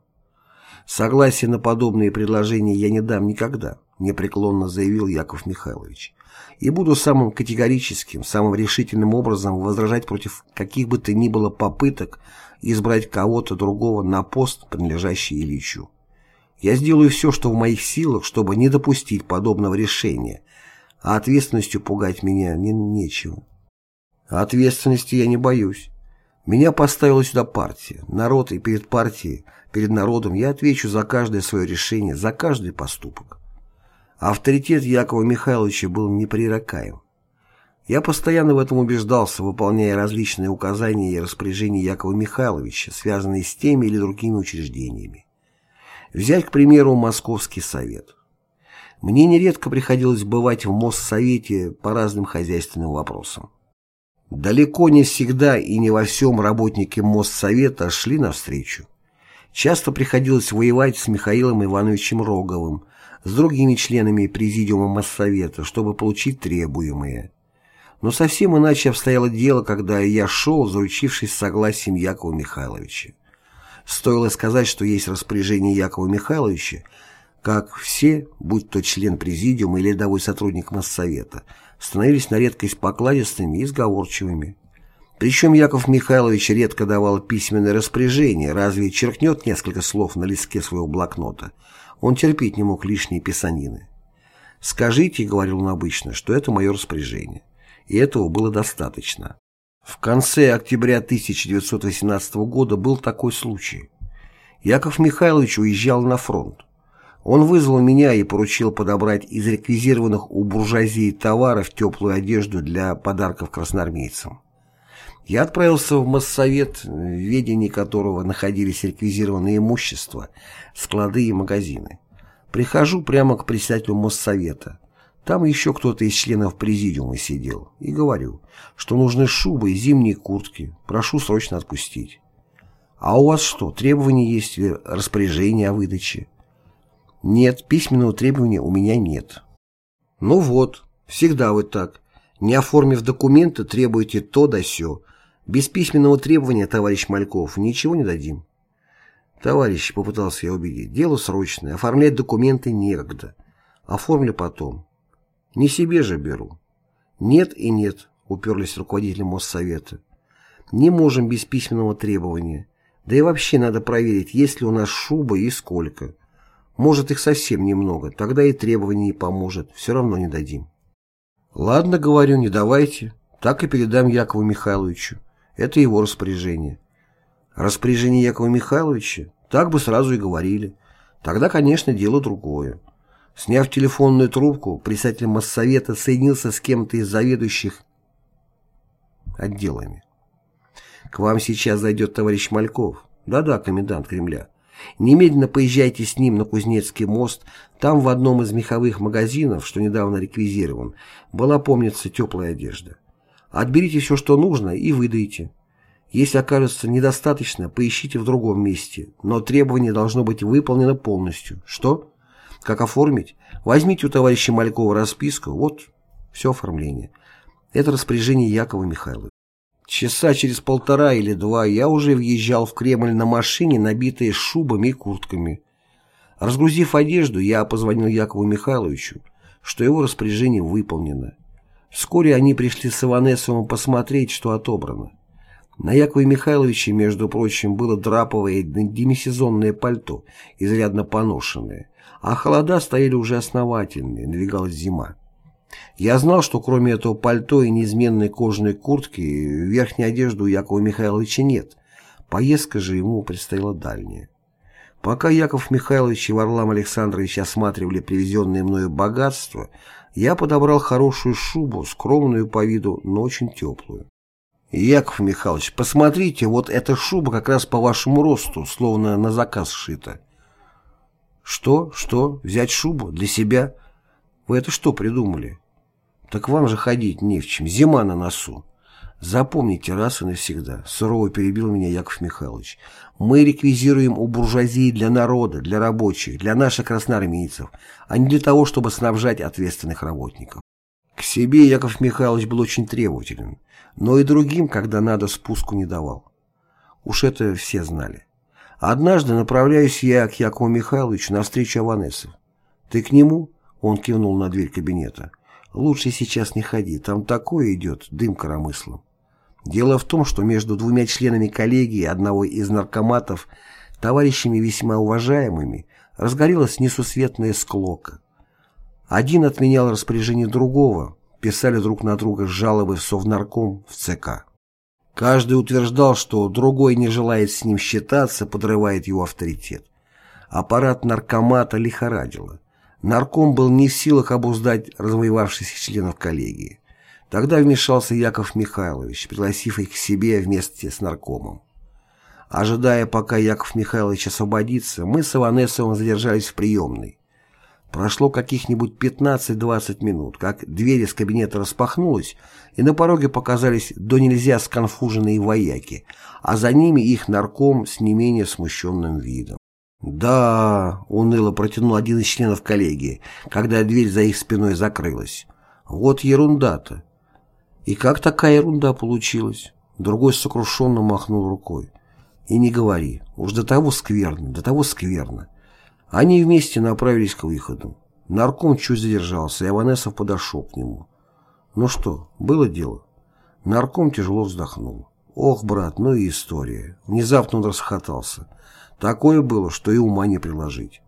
«Согласие на подобные предложения я не дам никогда», непреклонно заявил Яков Михайлович, «и буду самым категорическим, самым решительным образом возражать против каких бы то ни было попыток избрать кого-то другого на пост, принадлежащий Ильичу. Я сделаю все, что в моих силах, чтобы не допустить подобного решения, а ответственностью пугать меня не нечего». Ответственности я не боюсь. Меня поставила сюда партия, народ, и перед партией, перед народом я отвечу за каждое свое решение, за каждый поступок. Авторитет Якова Михайловича был непререкаем. Я постоянно в этом убеждался, выполняя различные указания и распоряжения Якова Михайловича, связанные с теми или другими учреждениями. Взять, к примеру, Московский совет. Мне нередко приходилось бывать в Моссовете по разным хозяйственным вопросам. Далеко не всегда и не во всем работники Моссовета шли навстречу. Часто приходилось воевать с Михаилом Ивановичем Роговым, с другими членами Президиума Моссовета, чтобы получить требуемое. Но совсем иначе обстояло дело, когда я шел, заручившись согласием Якова Михайловича. Стоило сказать, что есть распоряжение Якова Михайловича, как все, будь то член Президиума или рядовой сотрудник Моссовета, становились на редкость покладистыми и сговорчивыми. Причем Яков Михайлович редко давал письменное распоряжение, разве черкнет несколько слов на листке своего блокнота. Он терпеть не мог лишние писанины. «Скажите», — говорил он обычно, — «что это мое распоряжение». И этого было достаточно. В конце октября 1918 года был такой случай. Яков Михайлович уезжал на фронт. Он вызвал меня и поручил подобрать из реквизированных у буржуазии товаров теплую одежду для подарков красноармейцам. Я отправился в Моссовет, в ведении которого находились реквизированные имущества, склады и магазины. Прихожу прямо к председателю Моссовета. Там еще кто-то из членов президиума сидел. И говорю, что нужны шубы и зимние куртки. Прошу срочно отпустить. А у вас что, требования есть или распоряжение о выдаче? Нет, письменного требования у меня нет. Ну вот, всегда вы так. Не оформив документы, требуете то да сё, без письменного требования, товарищ Мальков, ничего не дадим. Товарищ, попытался я убедить, дело срочное, оформлять документы некогда. Оформлю потом. Не себе же беру. Нет и нет, уперлись руководители Моссовета. Не можем без письменного требования. Да и вообще надо проверить, есть ли у нас шуба и сколько. Может их совсем немного, тогда и требований не поможет, все равно не дадим. Ладно, говорю, не давайте, так и передам Якову Михайловичу. Это его распоряжение. Распоряжение Якова Михайловича? Так бы сразу и говорили. Тогда, конечно, дело другое. Сняв телефонную трубку, председатель Моссовета соединился с кем-то из заведующих отделами. «К вам сейчас зайдет товарищ Мальков». «Да-да, комендант Кремля. Немедленно поезжайте с ним на Кузнецкий мост. Там в одном из меховых магазинов, что недавно реквизирован, была, помнится, теплая одежда. Отберите все, что нужно, и выдайте. Если окажется недостаточно, поищите в другом месте, но требование должно быть выполнено полностью. Что? Как оформить? Возьмите у товарища Малькова расписку, вот все оформление. Это распоряжение Якова Михайловича. Часа через полтора или два я уже въезжал в Кремль на машине, набитой шубами и куртками. Разгрузив одежду, я позвонил Якову Михайловичу, что его распоряжение выполнено. Вскоре они пришли с Иванесовым посмотреть, что отобрано. На Якове Михайловиче, между прочим, было драповое демисезонное пальто, изрядно поношенное, а холода стояли уже основательные, надвигалась зима. Я знал, что кроме этого пальто и неизменной кожаной куртки верхней одежды у Якова Михайловича нет. Поездка же ему предстояла дальняя. Пока Яков Михайлович и Варлам Александрович осматривали привезенное мною богатство, я подобрал хорошую шубу, скромную по виду, но очень теплую. «Яков Михайлович, посмотрите, вот эта шуба как раз по вашему росту, словно на заказ сшита». «Что? Что? Взять шубу? Для себя? Вы это что придумали?» «Так вам же ходить не в чем, зима на носу». Запомните раз и навсегда, сурово перебил меня Яков Михайлович. Мы реквизируем у буржуазии для народа, для рабочих, для наших красноармейцев, а не для того, чтобы снабжать ответственных работников. К себе Яков Михайлович был очень требователен, но и другим, когда надо, спуску не давал. Уж это все знали. Однажды направляюсь я к Якову Михайловичу на встречу Аванесов. «Ты к нему?» — он кивнул на дверь кабинета. «Лучше сейчас не ходи, там такое идет, дым коромыслом». Дело в том, что между двумя членами коллегии одного из наркоматов, товарищами весьма уважаемыми, разгорелась несусветная склока. Один отменял распоряжение другого, писали друг на друга жалобы в Совнарком, в ЦК. Каждый утверждал, что другой не желает с ним считаться, подрывает его авторитет. Аппарат наркомата лихорадило. Нарком был не в силах обуздать развоевавшихся членов коллегии. Тогда вмешался Яков Михайлович, пригласив их к себе вместе с наркомом. Ожидая, пока Яков Михайлович освободится, мы с Иванесовым задержались в приемной. Прошло каких-нибудь 15-20 минут, как дверь из кабинета распахнулась, и на пороге показались до нельзя сконфуженные вояки, а за ними их нарком с не менее смущенным видом. «Да», — уныло протянул один из членов коллегии, когда дверь за их спиной закрылась. «Вот ерунда-то». «И как такая ерунда получилась?» Другой сокрушенно махнул рукой. И не говори, уж до того скверно, до того скверно. Они вместе направились к выходу. Нарком чуть задержался, и Аванесов подошел к нему. Ну что, было дело? Нарком тяжело вздохнул. Ох, брат, ну и история. Внезапно он расхотался. Такое было, что и ума не приложить.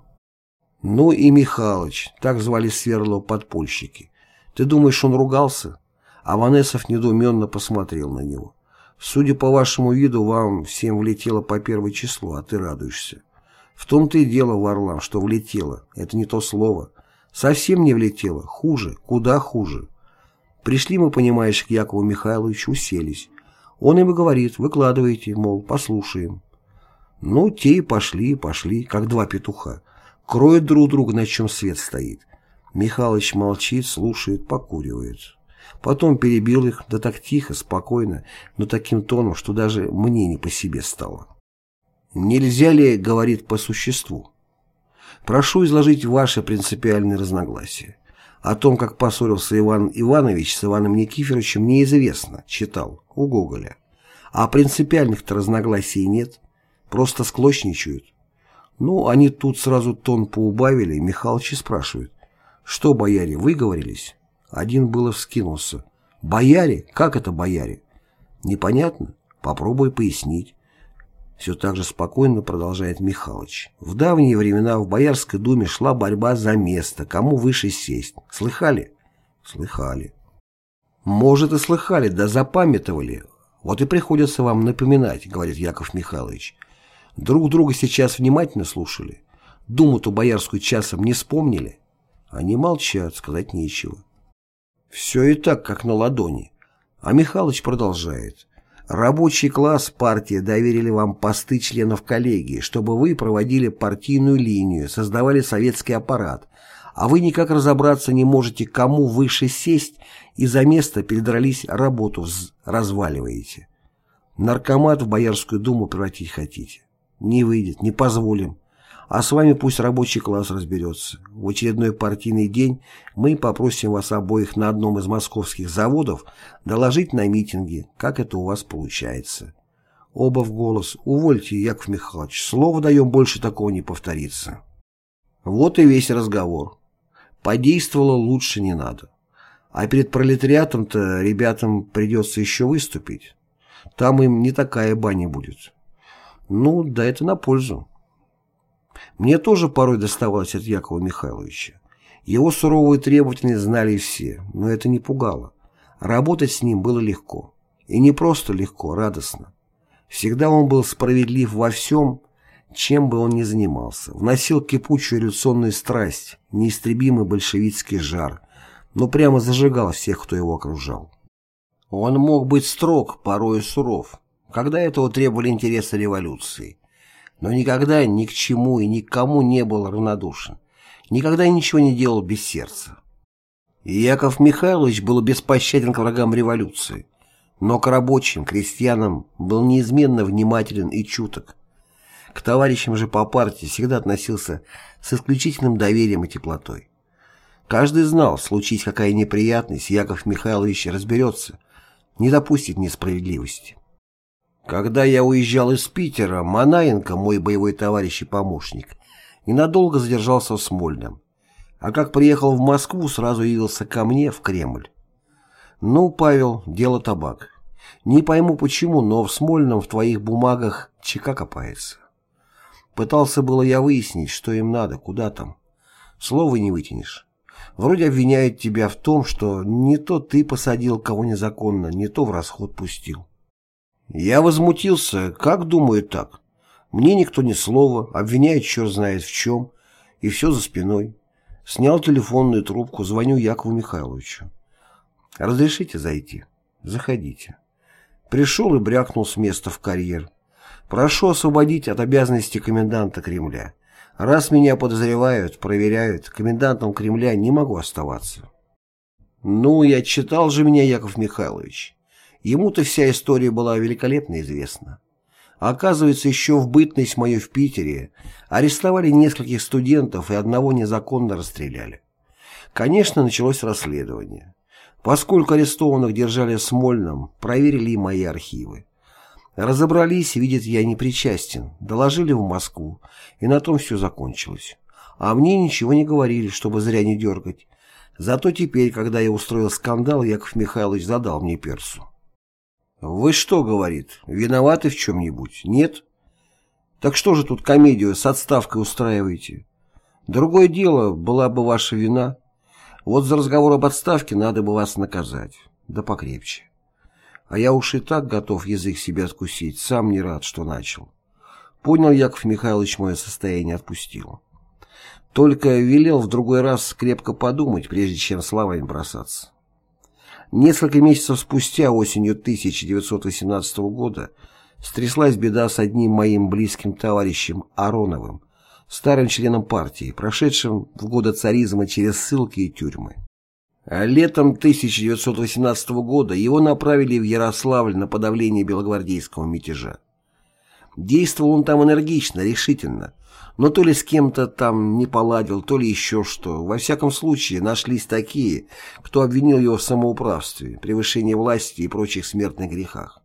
Ну и Михалыч, так звали Сверлова подпольщики. Ты думаешь, он ругался? Аванесов недоуменно посмотрел на него. Судя по вашему виду, вам всем влетело по первое число, а ты радуешься. В том-то и дело, Варлам, что влетело. Это не то слово. Совсем не влетело. Хуже. Куда хуже. Пришли мы, понимаешь, к Якову Михайловичу, уселись. Он им и говорит, выкладывайте, мол, послушаем. Ну, те и пошли, пошли, как два петуха. Кроют друг друга, на чем свет стоит. Михалыч молчит, слушает, покуривает. Потом перебил их, да так тихо, спокойно, но таким тоном, что даже мне не по себе стало. «Нельзя ли, — говорит по существу, — прошу изложить ваши принципиальные разногласия. О том, как поссорился Иван Иванович с Иваном Никифоровичем, неизвестно, читал, у Гоголя. А принципиальных-то разногласий нет, просто склочничают. Ну, они тут сразу тон поубавили, Михалыч спрашивает, что, бояре, выговорились? Один было вскинулся. «Бояре? Как это бояре?» «Непонятно? Попробуй пояснить». Все так же спокойно продолжает Михалыч. В давние времена в Боярской думе шла борьба за место, кому выше сесть. Слыхали? Слыхали. Может и слыхали, да запамятовали. Вот и приходится вам напоминать, говорит Яков Михайлович. Друг друга сейчас внимательно слушали. Думу-то боярскую часом не вспомнили. Они молчат, сказать нечего. Все и так, как на ладони. А Михалыч продолжает. Рабочий класс партии доверили вам посты членов коллегии, чтобы вы проводили партийную линию, создавали советский аппарат, а вы никак разобраться не можете, кому выше сесть, и за место передрались, работу разваливаете. Наркомат в Боярскую думу превратить хотите. Не выйдет, не позволим. А с вами пусть рабочий класс разберется. В очередной партийный день мы попросим вас обоих на одном из московских заводов доложить на митинге, как это у вас получается. Оба в голос. Увольте, Яков Михайлович, слово даем, больше такого не повторится. Вот и весь разговор. Подействовало лучше не надо. А перед пролетариатом-то ребятам придется еще выступить. Там им не такая баня будет. Ну, да это на пользу. Мне тоже порой доставалось от Якова Михайловича. Его суровую требовательность знали все, но это не пугало. Работать с ним было легко. И не просто легко, радостно. Всегда он был справедлив во всем, чем бы он ни занимался. Вносил кипучую революционную страсть, неистребимый большевистский жар, но прямо зажигал всех, кто его окружал. Он мог быть строг, порой суров, когда этого требовали интересы революции но никогда ни к чему и никому не был равнодушен, никогда ничего не делал без сердца. И Яков Михайлович был беспощаден к врагам революции, но к рабочим, крестьянам был неизменно внимателен и чуток. К товарищам же по партии всегда относился с исключительным доверием и теплотой. Каждый знал, случись какая неприятность, Яков Михайлович разберется, не допустит несправедливости. Когда я уезжал из Питера, Манаенко, мой боевой товарищ и помощник, ненадолго задержался в Смольном. А как приехал в Москву, сразу явился ко мне в Кремль. Ну, Павел, дело табак. Не пойму почему, но в Смольном в твоих бумагах чека копается. Пытался было я выяснить, что им надо, куда там. Слова не вытянешь. Вроде обвиняют тебя в том, что не то ты посадил кого незаконно, не то в расход пустил. Я возмутился, как думаю так. Мне никто ни слова, обвиняет черт знает в чем, и все за спиной. Снял телефонную трубку, звоню Якову Михайловичу. Разрешите зайти? Заходите. Пришел и брякнул с места в карьер. Прошу освободить от обязанности коменданта Кремля. Раз меня подозревают, проверяют, комендантом Кремля не могу оставаться. Ну, я читал же меня Яков Михайлович. Ему-то вся история была великолепно известна. Оказывается, еще в бытность мою в Питере арестовали нескольких студентов и одного незаконно расстреляли. Конечно, началось расследование. Поскольку арестованных держали в Смольном, проверили и мои архивы. Разобрались, видят, я не причастен, доложили в Москву, и на том все закончилось. А мне ничего не говорили, чтобы зря не дергать. Зато теперь, когда я устроил скандал, Яков Михайлович задал мне персу. «Вы что, — говорит, — виноваты в чем-нибудь? Нет? Так что же тут комедию с отставкой устраиваете? Другое дело, была бы ваша вина. Вот за разговор об отставке надо бы вас наказать. Да покрепче. А я уж и так готов язык себе откусить, сам не рад, что начал. Понял Яков Михайлович мое состояние, отпустил. Только велел в другой раз крепко подумать, прежде чем словами бросаться. Несколько месяцев спустя, осенью 1918 года, стряслась беда с одним моим близким товарищем Ароновым, старым членом партии, прошедшим в годы царизма через ссылки и тюрьмы. А летом 1918 года его направили в Ярославль на подавление белогвардейского мятежа. Действовал он там энергично, решительно, но то ли с кем-то там не поладил, то ли еще что. Во всяком случае, нашлись такие, кто обвинил его в самоуправстве, превышении власти и прочих смертных грехах.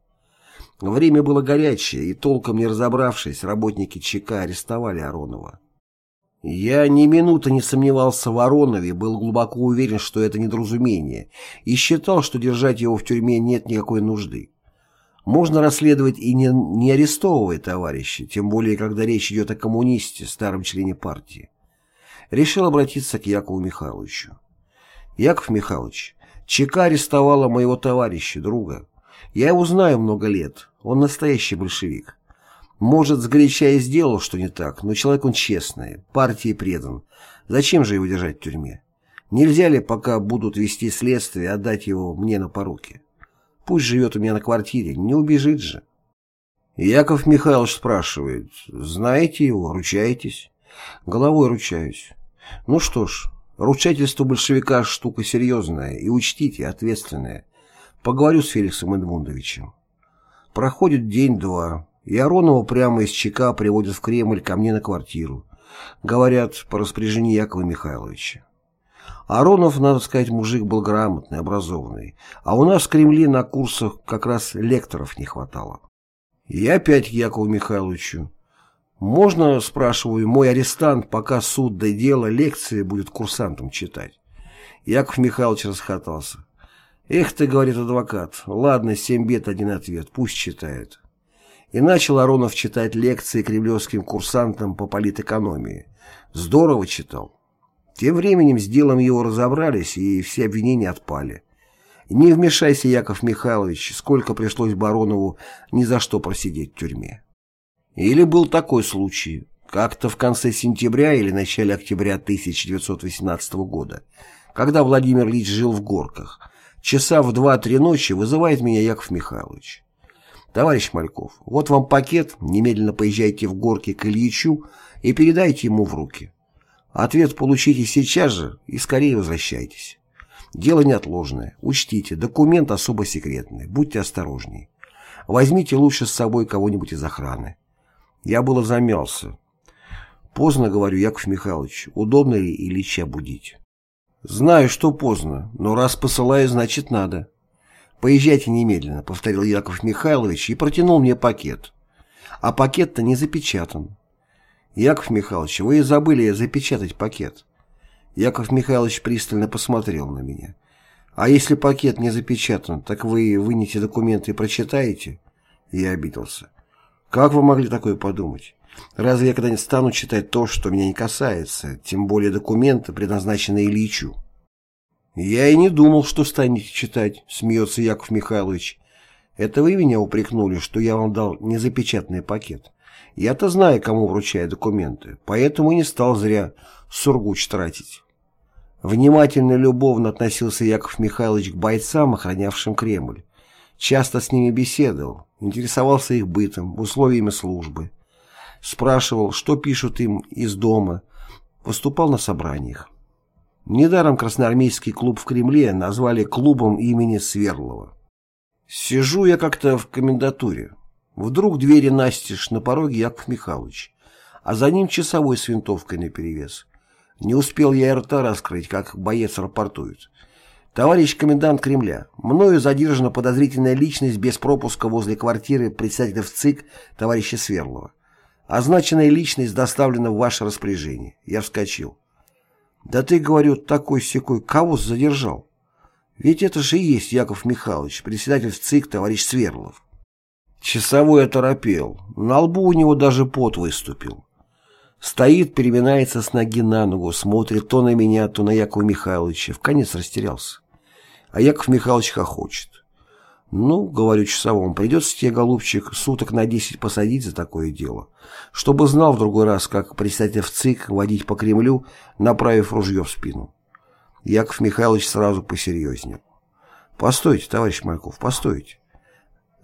Время было горячее, и толком не разобравшись, работники ЧК арестовали Аронова. Я ни минуты не сомневался в Аронове, был глубоко уверен, что это недоразумение, и считал, что держать его в тюрьме нет никакой нужды. Можно расследовать и не, не арестовывая товарища, тем более, когда речь идет о коммунисте, старом члене партии. Решил обратиться к Якову Михайловичу. Яков Михайлович, ЧК арестовала моего товарища, друга. Я его знаю много лет, он настоящий большевик. Может, сгоряча и сделал, что не так, но человек он честный, партии предан. Зачем же его держать в тюрьме? Нельзя ли, пока будут вести следствие, отдать его мне на поруки? Пусть живет у меня на квартире, не убежит же. Яков Михайлович спрашивает, знаете его, ручаетесь? Головой ручаюсь. Ну что ж, ручательство большевика штука серьезная, и учтите, ответственная. Поговорю с Феликсом Эдмундовичем. Проходит день-два, и Аронова прямо из ЧК приводят в Кремль ко мне на квартиру. Говорят, по распоряжению Якова Михайловича. Аронов, надо сказать, мужик был грамотный, образованный, а у нас в Кремле на курсах как раз лекторов не хватало. И опять к Якову Михайловичу. «Можно, — спрашиваю, — мой арестант, пока суд до дела, лекции будет курсантам читать?» Яков Михайлович расхотался. «Эх ты, — говорит адвокат, — ладно, семь бед, один ответ, пусть читает». И начал Аронов читать лекции кремлевским курсантам по политэкономии. Здорово читал. Тем временем с делом его разобрались, и все обвинения отпали. Не вмешайся, Яков Михайлович, сколько пришлось Баронову ни за что просидеть в тюрьме. Или был такой случай, как-то в конце сентября или начале октября 1918 года, когда Владимир Ильич жил в Горках, часа в два-три ночи вызывает меня Яков Михайлович. «Товарищ Мальков, вот вам пакет, немедленно поезжайте в Горки к Ильичу и передайте ему в руки». Ответ получите сейчас же и скорее возвращайтесь. Дело неотложное. Учтите, документ особо секретный. Будьте осторожней. Возьмите лучше с собой кого-нибудь из охраны. Я было замялся. Поздно, говорю, Яков Михайлович. Удобно ли Ильича будить? Знаю, что поздно, но раз посылаю, значит надо. Поезжайте немедленно, повторил Яков Михайлович и протянул мне пакет. А пакет-то не запечатан. «Яков Михайлович, вы забыли запечатать пакет». Яков Михайлович пристально посмотрел на меня. «А если пакет не запечатан, так вы вынете документы и прочитаете?» Я обиделся. «Как вы могли такое подумать? Разве я когда-нибудь стану читать то, что меня не касается, тем более документы, предназначенные Ильичу?» «Я и не думал, что станете читать», — смеется Яков Михайлович. «Это вы меня упрекнули, что я вам дал незапечатанный пакет?» Я-то знаю, кому вручаю документы, поэтому не стал зря сургуч тратить. Внимательно и любовно относился Яков Михайлович к бойцам, охранявшим Кремль. Часто с ними беседовал, интересовался их бытом, условиями службы. Спрашивал, что пишут им из дома, выступал на собраниях. Недаром красноармейский клуб в Кремле назвали клубом имени Сверлова. Сижу я как-то в комендатуре. Вдруг двери настежь, на пороге Яков Михайлович, а за ним часовой с винтовкой наперевес. Не успел я рта раскрыть, как боец рапортует. Товарищ комендант Кремля, мною задержана подозрительная личность без пропуска возле квартиры председателя в ЦИК товарища Сверлова. Означенная личность доставлена в ваше распоряжение. Я вскочил. Да ты, говорю, такой-сякой, кого задержал? Ведь это же и есть Яков Михайлович, председатель ЦИК товарищ Сверлов. Часовой оторопел. На лбу у него даже пот выступил. Стоит, переминается с ноги на ногу, смотрит то на меня, то на Якова Михайловича. В конец растерялся. А Яков Михайлович хохочет. «Ну, — говорю часовому, — придется тебе, голубчик, суток на десять посадить за такое дело, чтобы знал в другой раз, как председатель в ЦИК водить по Кремлю, направив ружье в спину». Яков Михайлович сразу посерьезнел. «Постойте, товарищ Мальков, постойте.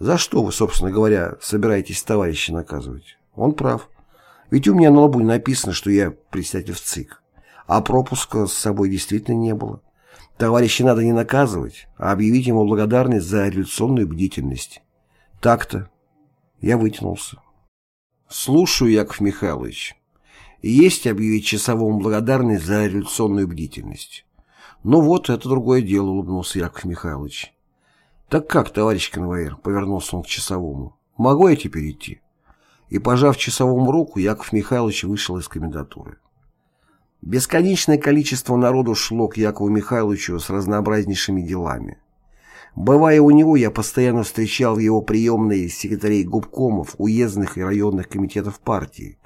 За что вы, собственно говоря, собираетесь товарища наказывать? Он прав. Ведь у меня на лбу написано, что я председатель в ЦИК, а пропуска с собой действительно не было. Товарища надо не наказывать, а объявить ему благодарность за революционную бдительность. Так-то. Я вытянулся. Слушаю, Яков Михайлович. Есть объявить часовому благодарность за революционную бдительность. Ну вот, это другое дело, улыбнулся Яков Михайлович. Так как, товарищ конвоир, повернулся он к часовому. Могу я теперь идти? И, пожав часовому руку, Яков Михайлович вышел из комендатуры. Бесконечное количество народу шло к Якову Михайловичу с разнообразнейшими делами. Бывая у него, я постоянно встречал в его приемные секретарей губкомов, уездных и районных комитетов партии,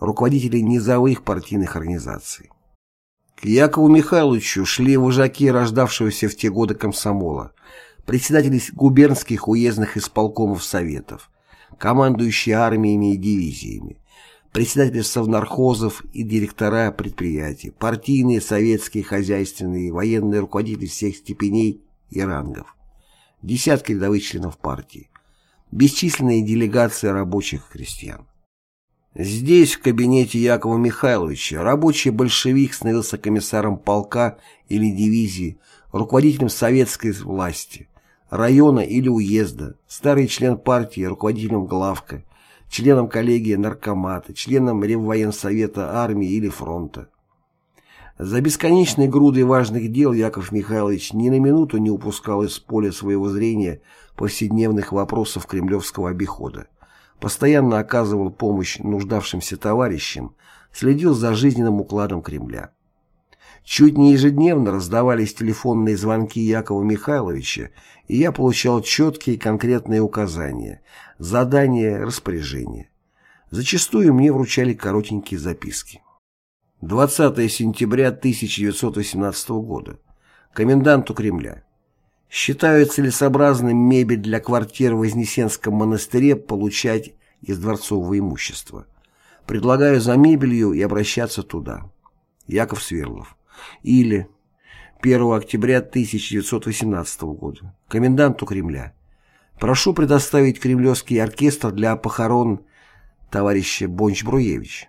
руководителей низовых партийных организаций. К Якову Михайловичу шли вожаки рождавшегося в те годы комсомола, председатели губернских уездных исполкомов советов, командующие армиями и дивизиями, председатели совнархозов и директора предприятий, партийные, советские, хозяйственные, военные руководители всех степеней и рангов, десятки рядовых членов партии, бесчисленные делегации рабочих и крестьян. Здесь, в кабинете Якова Михайловича, рабочий большевик становился комиссаром полка или дивизии, руководителем советской власти, района или уезда, старый член партии, руководителем главка, членом коллегии наркомата, членом Реввоенсовета армии или фронта. За бесконечной грудой важных дел Яков Михайлович ни на минуту не упускал из поля своего зрения повседневных вопросов кремлевского обихода, постоянно оказывал помощь нуждавшимся товарищам, следил за жизненным укладом Кремля. Чуть не ежедневно раздавались телефонные звонки Якова Михайловича, и я получал четкие конкретные указания, задания, распоряжения. Зачастую мне вручали коротенькие записки. 20 сентября 1918 года. Коменданту Кремля. Считаю целесообразным мебель для квартир в Вознесенском монастыре получать из дворцового имущества. Предлагаю за мебелью и обращаться туда. Яков Свердлов. Или 1 октября 1918 года. Коменданту Кремля. Прошу предоставить Кремлевский оркестр для похорон товарища Бонч-Бруевич.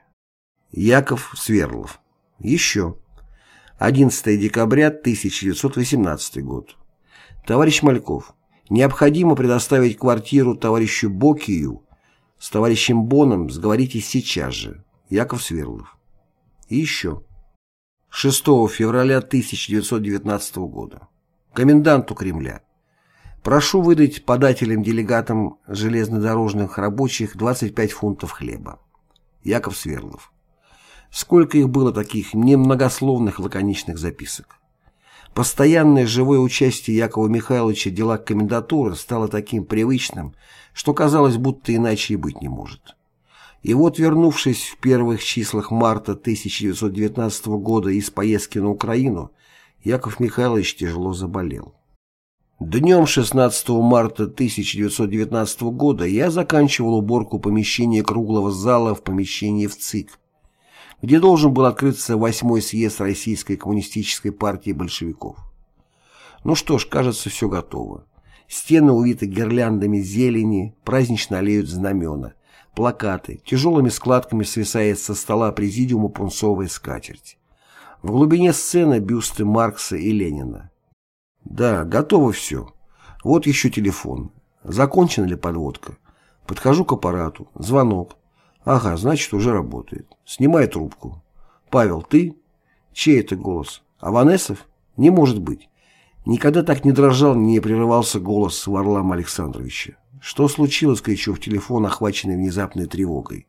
Яков Свердлов. Еще. 11 декабря 1918 год. Товарищ Мальков, необходимо предоставить квартиру товарищу Бокию. С товарищем Боном сговоритесь сейчас же. Яков Сверлов. И еще. 6 февраля 1919 года. Коменданту Кремля. Прошу выдать подателям-делегатам железнодорожных рабочих 25 фунтов хлеба. Яков Сверлов. Сколько их было таких немногословных лаконичных записок. Постоянное живое участие Якова Михайловича в делах комендатуры стало таким привычным, что казалось, будто иначе и быть не может. И вот, вернувшись в первых числах марта 1919 года из поездки на Украину, Яков Михайлович тяжело заболел. Днем 16 марта 1919 года я заканчивал уборку помещения круглого зала в помещении в ЦИК, где должен был открыться восьмой съезд Российской коммунистической партии большевиков. Ну что ж, кажется, все готово. Стены увиты гирляндами зелени, празднично олеют знамена, плакаты, тяжелыми складками свисает со стола президиума пунцовая скатерть. В глубине сцены бюсты Маркса и Ленина. Да, готово все. Вот еще телефон. Закончена ли подводка? Подхожу к аппарату. Звонок. Ага, значит, уже работает. Снимай трубку. Павел, ты? Чей это голос? Аванесов? Не может быть. Никогда так не дрожал, не прерывался голос Варлама Александровича. «Что случилось?» — кричу в телефон, охваченный внезапной тревогой.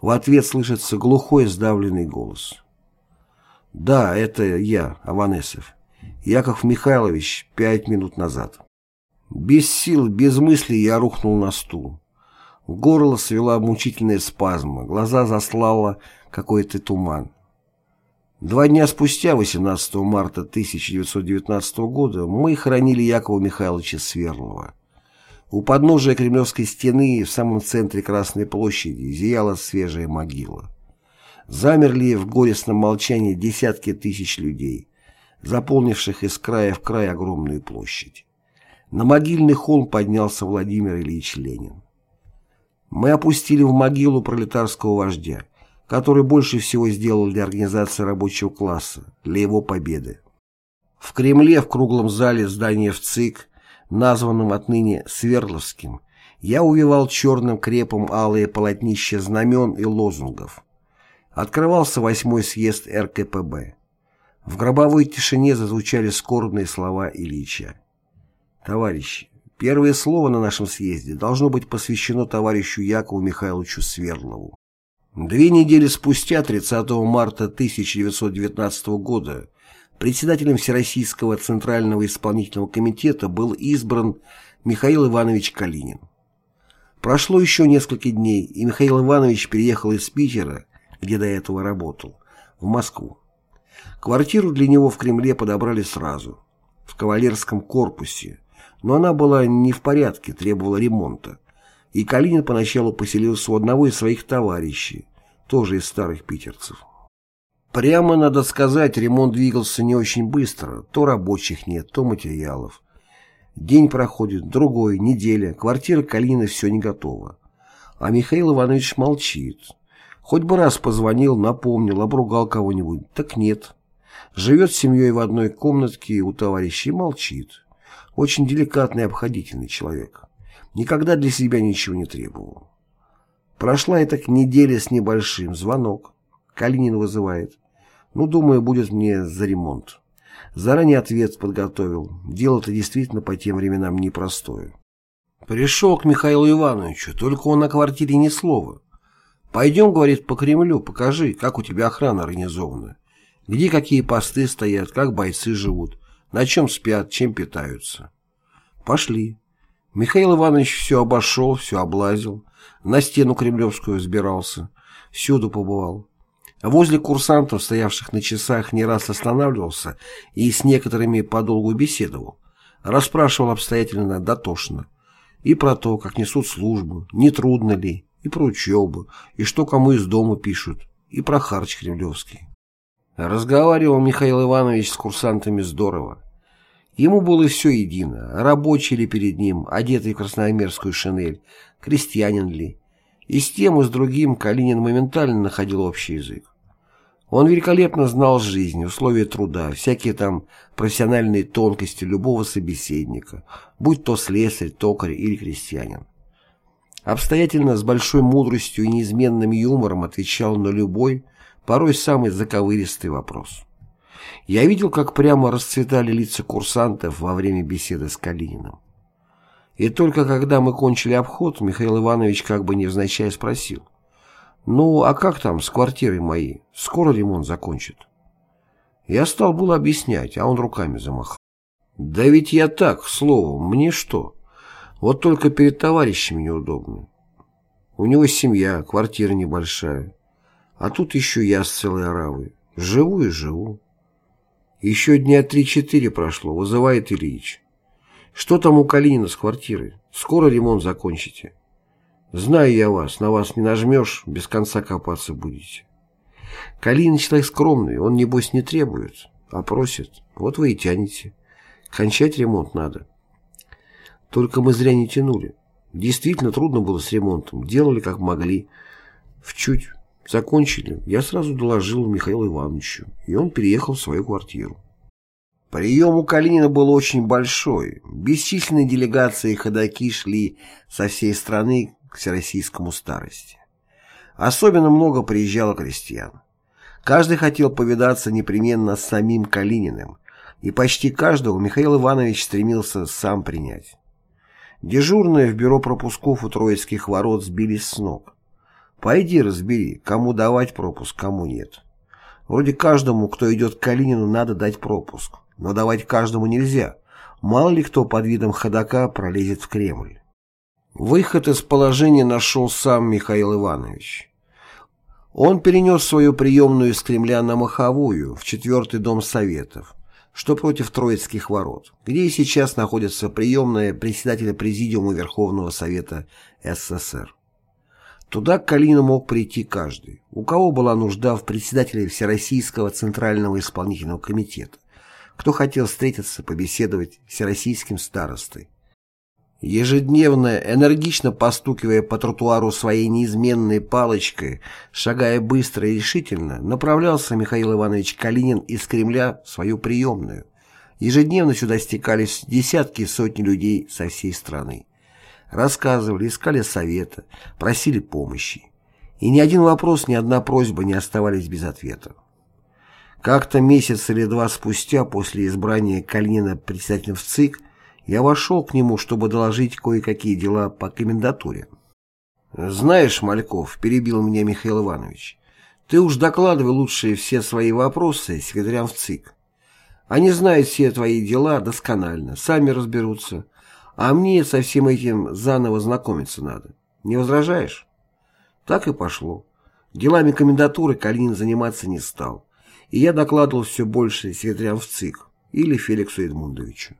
В ответ слышится глухой сдавленный голос. «Да, это я, Аванесов. Яков Михайлович, пять минут назад». Без сил, без мыслей я рухнул на стул. Горло свела мучительная спазма, глаза заслала какой-то туман. Два дня спустя, 18 марта 1919 года, мы хоронили Якова Михайловича Сверлова. У подножия Кремлевской стены в самом центре Красной площади зияла свежая могила. Замерли в горестном молчании десятки тысяч людей, заполнивших из края в край огромную площадь. На могильный холм поднялся Владимир Ильич Ленин. Мы опустили в могилу пролетарского вождя, который больше всего сделал для организации рабочего класса, для его победы. В Кремле, в круглом зале здания в ЦИК, названном отныне Свердловским, я увивал черным крепом алые полотнища знамен и лозунгов. Открывался восьмой съезд РКПБ. В гробовой тишине зазвучали скорбные слова Ильича. «Товарищи, первое слово на нашем съезде должно быть посвящено товарищу Якову Михайловичу Свердлову. Две недели спустя, 30 марта 1919 года, председателем Всероссийского Центрального исполнительного комитета был избран Михаил Иванович Калинин. Прошло еще несколько дней, и Михаил Иванович переехал из Питера, где до этого работал, в Москву. Квартиру для него в Кремле подобрали сразу, в кавалерском корпусе, но она была не в порядке, требовала ремонта и Калинин поначалу поселился у одного из своих товарищей, тоже из старых питерцев. Прямо, надо сказать, ремонт двигался не очень быстро, то рабочих нет, то материалов. День проходит, другой, неделя, квартира Калины все не готова. А Михаил Иванович молчит. Хоть бы раз позвонил, напомнил, обругал кого-нибудь, так нет. Живет с семьей в одной комнатке у товарища и молчит. Очень деликатный и обходительный человек никогда для себя ничего не требовал. Прошла и так неделя с небольшим, звонок. Калинин вызывает. Ну, думаю, будет мне за ремонт. Заранее ответ подготовил. Дело-то действительно по тем временам непростое. Пришел к Михаилу Ивановичу, только он на квартире ни слова. «Пойдем, — говорит, — по Кремлю, покажи, как у тебя охрана организована. Где какие посты стоят, как бойцы живут, на чем спят, чем питаются». Пошли. Михаил Иванович все обошел, все облазил, на стену кремлевскую взбирался, всюду побывал. Возле курсантов, стоявших на часах, не раз останавливался и с некоторыми подолгу беседовал. Расспрашивал обстоятельно, дотошно. И про то, как несут службу, не трудно ли, и про учебу, и что кому из дома пишут, и про харч кремлевский. Разговаривал Михаил Иванович с курсантами здорово. Ему было все едино, рабочий ли перед ним, одетый в красноармейскую шинель, крестьянин ли. И с тем, и с другим Калинин моментально находил общий язык. Он великолепно знал жизнь, условия труда, всякие там профессиональные тонкости любого собеседника, будь то слесарь, токарь или крестьянин. Обстоятельно, с большой мудростью и неизменным юмором отвечал на любой, порой самый заковыристый вопрос. Я видел, как прямо расцветали лица курсантов во время беседы с Калининым. И только когда мы кончили обход, Михаил Иванович как бы невзначай спросил. «Ну, а как там с квартирой моей? Скоро ремонт закончат?» Я стал было объяснять, а он руками замахал. «Да ведь я так, слово, мне что? Вот только перед товарищами неудобно. У него семья, квартира небольшая. А тут еще я с целой оравой. Живу и живу. Еще дня три-четыре прошло, вызывает Ильич. Что там у Калинина с квартирой? Скоро ремонт закончите. Знаю я вас, на вас не нажмешь, без конца копаться будете. Калинин человек скромный, он, небось, не требует, а просит. Вот вы и тянете. Кончать ремонт надо. Только мы зря не тянули. Действительно трудно было с ремонтом. Делали как могли. В чуть закончили. Я сразу доложил Михаилу Ивановичу, и он переехал в свою квартиру. Прием у Калинина был очень большой. Бесчисленные делегации ходаки шли со всей страны к всероссийскому старости. Особенно много приезжало крестьян. Каждый хотел повидаться непременно с самим Калининым, и почти каждого Михаил Иванович стремился сам принять. Дежурные в бюро пропусков у Троицких ворот сбились с ног. Пойди разбери, кому давать пропуск, кому нет. Вроде каждому, кто идет к Калинину, надо дать пропуск. Но давать каждому нельзя. Мало ли кто под видом ходока пролезет в Кремль. Выход из положения нашел сам Михаил Иванович. Он перенес свою приемную из Кремля на Маховую, в четвертый дом Советов, что против Троицких ворот, где и сейчас находится приемная председателя Президиума Верховного Совета СССР. Туда к Калину мог прийти каждый, у кого была нужда в председателе Всероссийского Центрального Исполнительного Комитета, кто хотел встретиться, побеседовать с всероссийским старостой. Ежедневно, энергично постукивая по тротуару своей неизменной палочкой, шагая быстро и решительно, направлялся Михаил Иванович Калинин из Кремля в свою приемную. Ежедневно сюда стекались десятки и сотни людей со всей страны. Рассказывали, искали совета, просили помощи. И ни один вопрос, ни одна просьба не оставались без ответа. Как-то месяц или два спустя после избрания Калинина председателем в ЦИК я вошел к нему, чтобы доложить кое-какие дела по комендатуре. «Знаешь, Мальков», — перебил меня Михаил Иванович, «ты уж докладывай лучше все свои вопросы секретарям в ЦИК. Они знают все твои дела досконально, сами разберутся, а мне со всем этим заново знакомиться надо. Не возражаешь?» Так и пошло. Делами комендатуры Калинин заниматься не стал и я докладывал все больше секретарям в ЦИК или Феликсу Эдмундовичу.